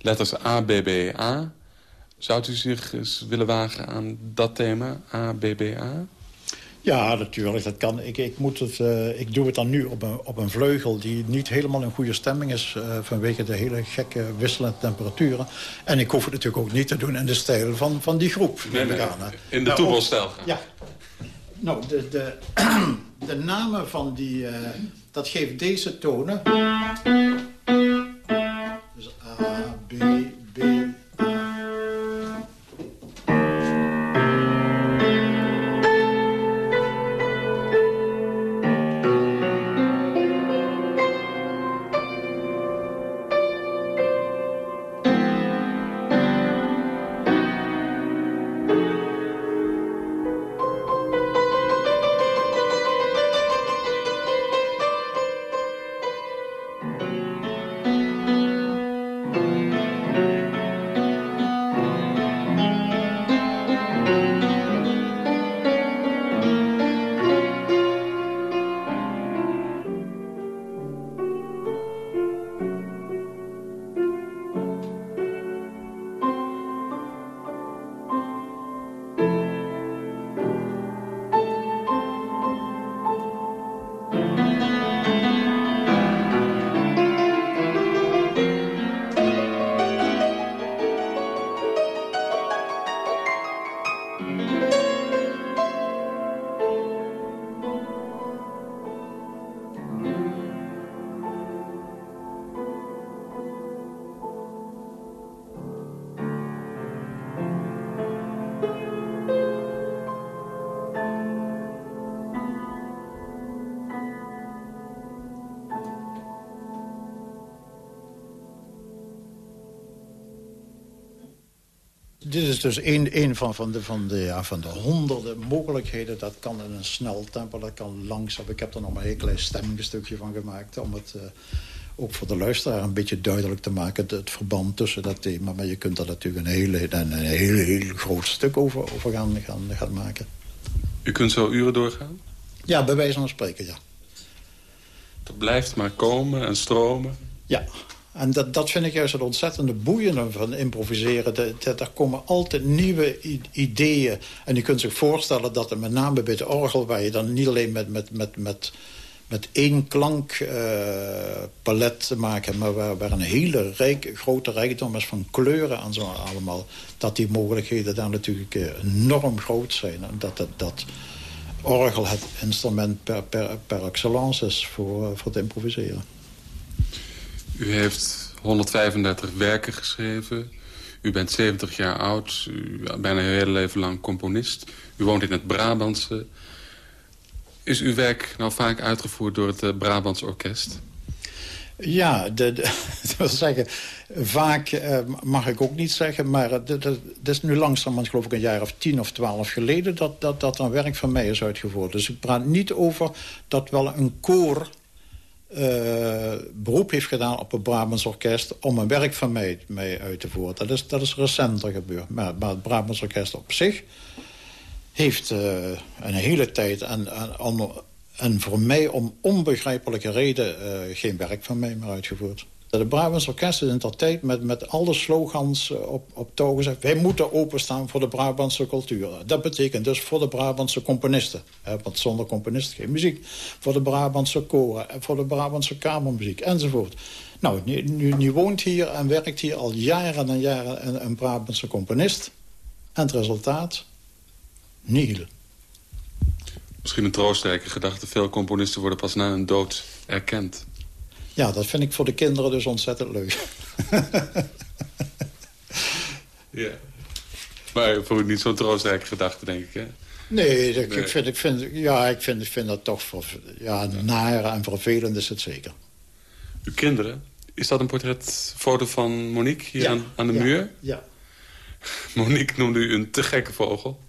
Letters A, B, B, A. Zou u zich eens willen wagen aan dat thema, ABBA? Ja, natuurlijk. Dat kan. Ik, ik, moet het, uh, ik doe het dan nu op een, op een vleugel die niet helemaal in goede stemming is... Uh, vanwege de hele gekke wisselende temperaturen. En ik hoef het natuurlijk ook niet te doen in de stijl van, van die groep. Nee, nee, in de toebelstijl gaan. Ja. Nou, de, de, de namen van die... Uh, dat geeft deze tonen. Dus een, van, van, de, van, de, ja, van de honderden mogelijkheden. Dat kan in een snel tempo, dat kan langzaam. Ik heb er nog maar een heel klein stemmingstukje van gemaakt... om het uh, ook voor de luisteraar een beetje duidelijk te maken... Het, het, verband tussen dat thema. Maar je kunt er natuurlijk een, hele, een, heel, heel groot stuk over, over gaan, gaan, gaan maken. U kunt zo uren doorgaan? Ja, bij wijze van spreken, ja. Het blijft maar komen en stromen? Ja, en dat, dat vind ik juist het ontzettende boeiende van improviseren. Dat, er komen altijd nieuwe ideeën. En je kunt zich voorstellen dat er met name bij het orgel... waar je dan niet alleen met, met, met, met, met één klankpalet uh, te maken... maar waar, waar een hele rijk, grote rijkdom is van kleuren en zo allemaal... dat die mogelijkheden daar natuurlijk enorm groot zijn. En dat, dat, dat orgel het instrument per, per, per excellence is voor, voor het improviseren. U heeft 135 werken geschreven. U bent 70 jaar oud. U bent uw hele leven lang componist. U woont in het Brabantse. Is uw werk nou vaak uitgevoerd door het uh, Brabants Orkest? Ja, de, dat wil zeggen, vaak uh, mag ik ook niet zeggen... maar het is nu langzamerhand geloof ik een jaar of tien of twaalf geleden... dat, dat, dat een werk van mij is uitgevoerd. Dus ik praat niet over dat wel een koor uh, beroep heeft gedaan op het Brabants Orkest... om een werk van mij, mij uit te voeren. Dat is, dat is recenter gebeurd. Maar, maar het Brabants Orkest op zich heeft uh, een hele tijd... En, en, en, voor mij om onbegrijpelijke reden uh, geen werk van mij meer uitgevoerd. De Brabants Orkest is in dat tijd met, met alle slogans op, op touw gezegd... wij moeten openstaan voor de Brabantse cultuur. Dat betekent dus voor de Brabantse componisten. Hè, want zonder componisten geen muziek. Voor de Brabantse koren, voor de Brabantse kamermuziek enzovoort. Nou, nu, nu, woont hier en werkt hier al jaren en jaren een, een Brabantse componist. En het resultaat? Nihil. Misschien een troostrijke gedachte. Veel componisten worden pas na hun dood erkend. Ja, dat vind ik voor de kinderen dus ontzettend leuk. ja. Maar voor niet zo'n troostrijke gedachte, denk ik, hè? Nee, ik, nee. Vind, ik, vind, ja, ik, vind, ik vind dat toch voor, ja, ja. naar en vervelend is het zeker. Uw kinderen? Is dat een portretfoto van Monique hier ja, aan, aan, de ja, muur? Ja. Monique noemde u een te gekke vogel.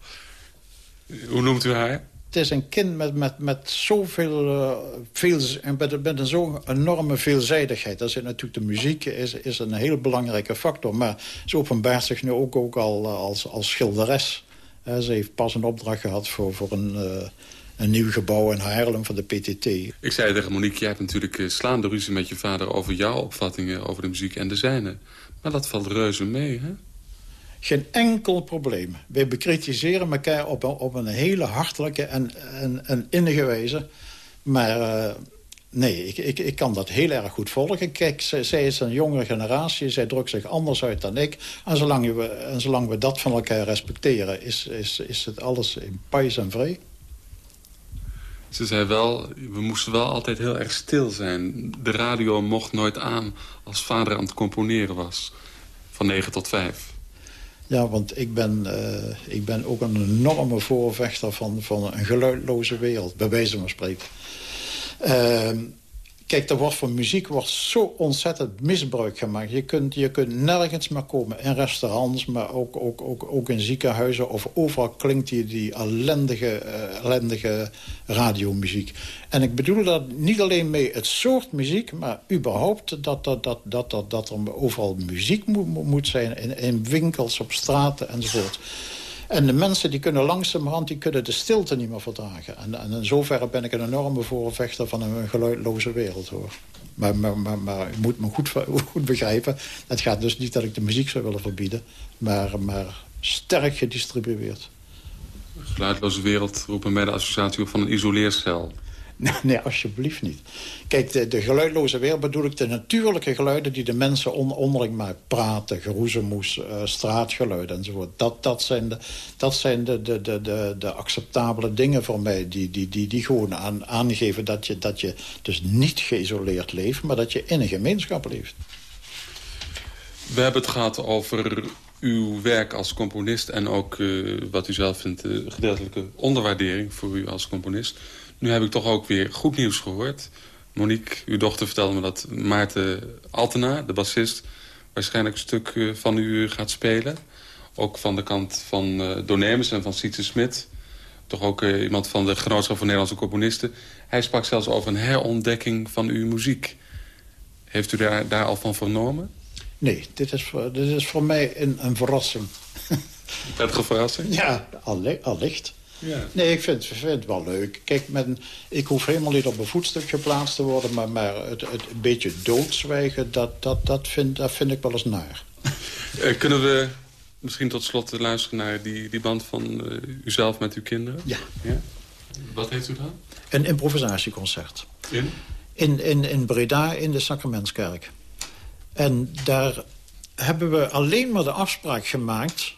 Hoe noemt u haar? Het is een kind met, met, met zoveel... Uh, veel, met, met een zo'n enorme veelzijdigheid. Dat is natuurlijk de muziek is, is een heel belangrijke factor. Maar ze openbaart zich nu ook, ook al eh, als, als schilderes. ze heeft pas een opdracht gehad voor, voor een... Een nieuw gebouw in Haarlem van de PTT. Ik zei tegen Monique, jij hebt natuurlijk slaande ruzie met je vader... over jouw opvattingen over de muziek en de zijne. Maar dat valt reuze mee, hè? Geen enkel probleem. Wij bekritiseren elkaar op een, op een hele hartelijke en, en, en innige wijze. Maar uh, nee, ik, ik, ik kan dat heel erg goed volgen. Kijk, zij, zij, is een jongere generatie. Zij drukt zich anders uit dan ik. En zolang we, en zolang we dat van elkaar respecteren... is, is, is het alles in pais en vrij. Ze zei wel, we moesten wel altijd heel erg stil zijn. De radio mocht nooit aan als vader aan het componeren was. Van 9 tot 5. Ja, want ik ben, uh, ik ben ook een enorme voorvechter van, van een geluidloze wereld, bij wijze van spreken. Uh, Kijk, er wordt van muziek wordt zo ontzettend misbruik gemaakt. Je kunt, je kunt nergens meer komen. In restaurants, maar ook, ook, ook, ook in ziekenhuizen. Of overal klinkt die, die ellendige, uh, ellendige radiomuziek. En ik bedoel dat niet alleen mee het soort muziek... maar überhaupt dat, dat, dat, dat, dat, dat er overal muziek moet, moet zijn. In, in winkels, op straten enzovoort. En de mensen die kunnen langzamerhand die kunnen de stilte niet meer verdragen. En, en in zoverre ben ik een enorme voorvechter van een geluidloze wereld. hoor. Maar, maar, maar, maar je moet me goed, begrijpen. Het gaat dus niet dat ik de muziek zou willen verbieden. Maar, maar sterk gedistribueerd. Geluidloze wereld roepen bij de associatie op van een isoleercel. Nee, alsjeblieft niet. Kijk, de, geluidloze wereld bedoel ik de natuurlijke geluiden... die de mensen on, onderling maken. Praten, geroezemoes, uh, straatgeluiden enzovoort. Dat, dat zijn, de, dat zijn de, de, de, de, acceptabele dingen voor mij... die, die, die, die gewoon aan, aangeven dat je, dat je dus niet geïsoleerd leeft... maar dat je in een gemeenschap leeft. We hebben het gehad over uw werk als componist... en ook uh, wat u zelf vindt, de gedeeltelijke onderwaardering voor u als componist... Nu heb ik toch ook weer goed nieuws gehoord. Monique, uw dochter, vertelde me dat Maarten Altena, de bassist... waarschijnlijk een stuk eh, van u gaat spelen. Ook van de kant van uh, Donemus en van Sietse Smit. Toch ook uh, iemand van de Genootschap van Nederlandse Componisten. Hij sprak zelfs over een herontdekking van uw muziek. Heeft u daar, daar al van vernomen? Nee, dit is, voor, dit is voor mij een, een verrassing. Prettige verrassing? Ja, allicht. Ja. Nee, ik vind, vind, het wel leuk. Kijk, ik hoef helemaal niet op een voetstuk geplaatst te worden... maar, maar het, het een beetje doodzwijgen, dat, dat, dat, vind, dat vind ik wel eens naar. Uh, kunnen we misschien tot slot luisteren naar die, die band van uh, uzelf met uw kinderen? Ja. ja. Wat heeft u dan? Een improvisatieconcert. In? In, in, in Breda, in de Sacramentskerk. En daar hebben we alleen maar de afspraak gemaakt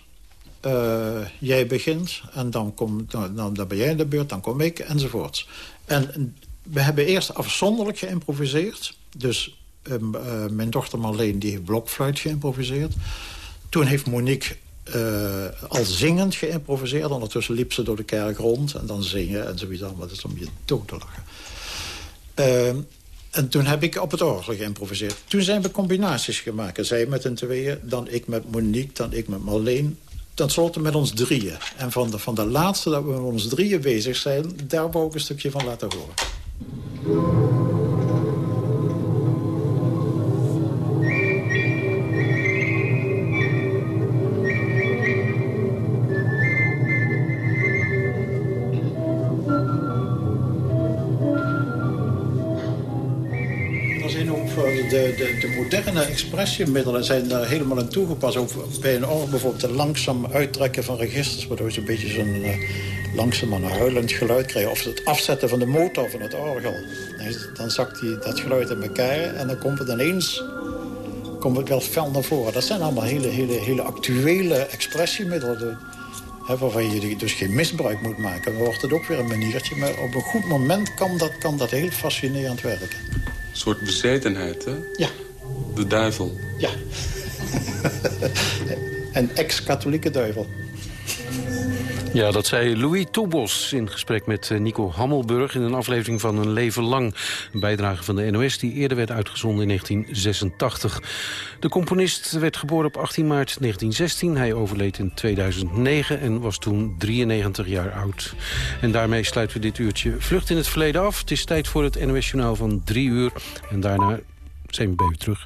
uh, jij begint en dan, kom, dan, dan, ben jij de beurt, dan kom ik, enzovoort. En we hebben eerst afzonderlijk geïmproviseerd. Dus um, uh, mijn dochter Marleen die heeft blokfluit geïmproviseerd. Toen heeft Monique uh, al zingend geïmproviseerd. Ondertussen liep ze door de kerk rond en dan zingen en zoiets allemaal. Dat is om je dood te lachen. Uh, en toen heb ik op het orgel geïmproviseerd. Toen zijn we combinaties gemaakt. Zij met een tweeën, dan ik met Monique, dan ik met Marleen tenslotte met ons drieën. En van de, van de laatste dat we met ons drieën bezig zijn... daar wou ik een stukje van laten horen. Moderne expressiemiddelen zijn daar helemaal aan toegepast. Ook bij een orgel bijvoorbeeld het langzaam uittrekken van registers... waardoor je een beetje zo'n uh, langzaam een huilend geluid krijgt. Of het afzetten van de motor van het orgel. Dan zakt die, dat geluid in elkaar en dan komt het ineens komt het wel fel naar voren. Dat zijn allemaal hele, hele, hele actuele expressiemiddelen... Hè, waarvan je dus geen misbruik moet maken. Dan wordt het ook weer een maniertje. Maar op een goed moment kan dat, kan dat heel fascinerend werken. Een soort bezetenheid, hè? Ja. De duivel. Ja. een ex-katholieke duivel. Ja, dat zei Louis Toebos in gesprek met eh, Nico Hammelburg... in een aflevering van Een Leven Lang. Een bijdrage van de NOS die eerder werd uitgezonden in 1986. De componist werd geboren op 18 maart 1916. Hij overleed in 2009 en was toen 93 jaar oud. En daarmee sluiten we dit uurtje Vlucht in het Verleden af. Het is tijd voor het NOS-journaal van drie uur. En daarna zijn we bij u terug.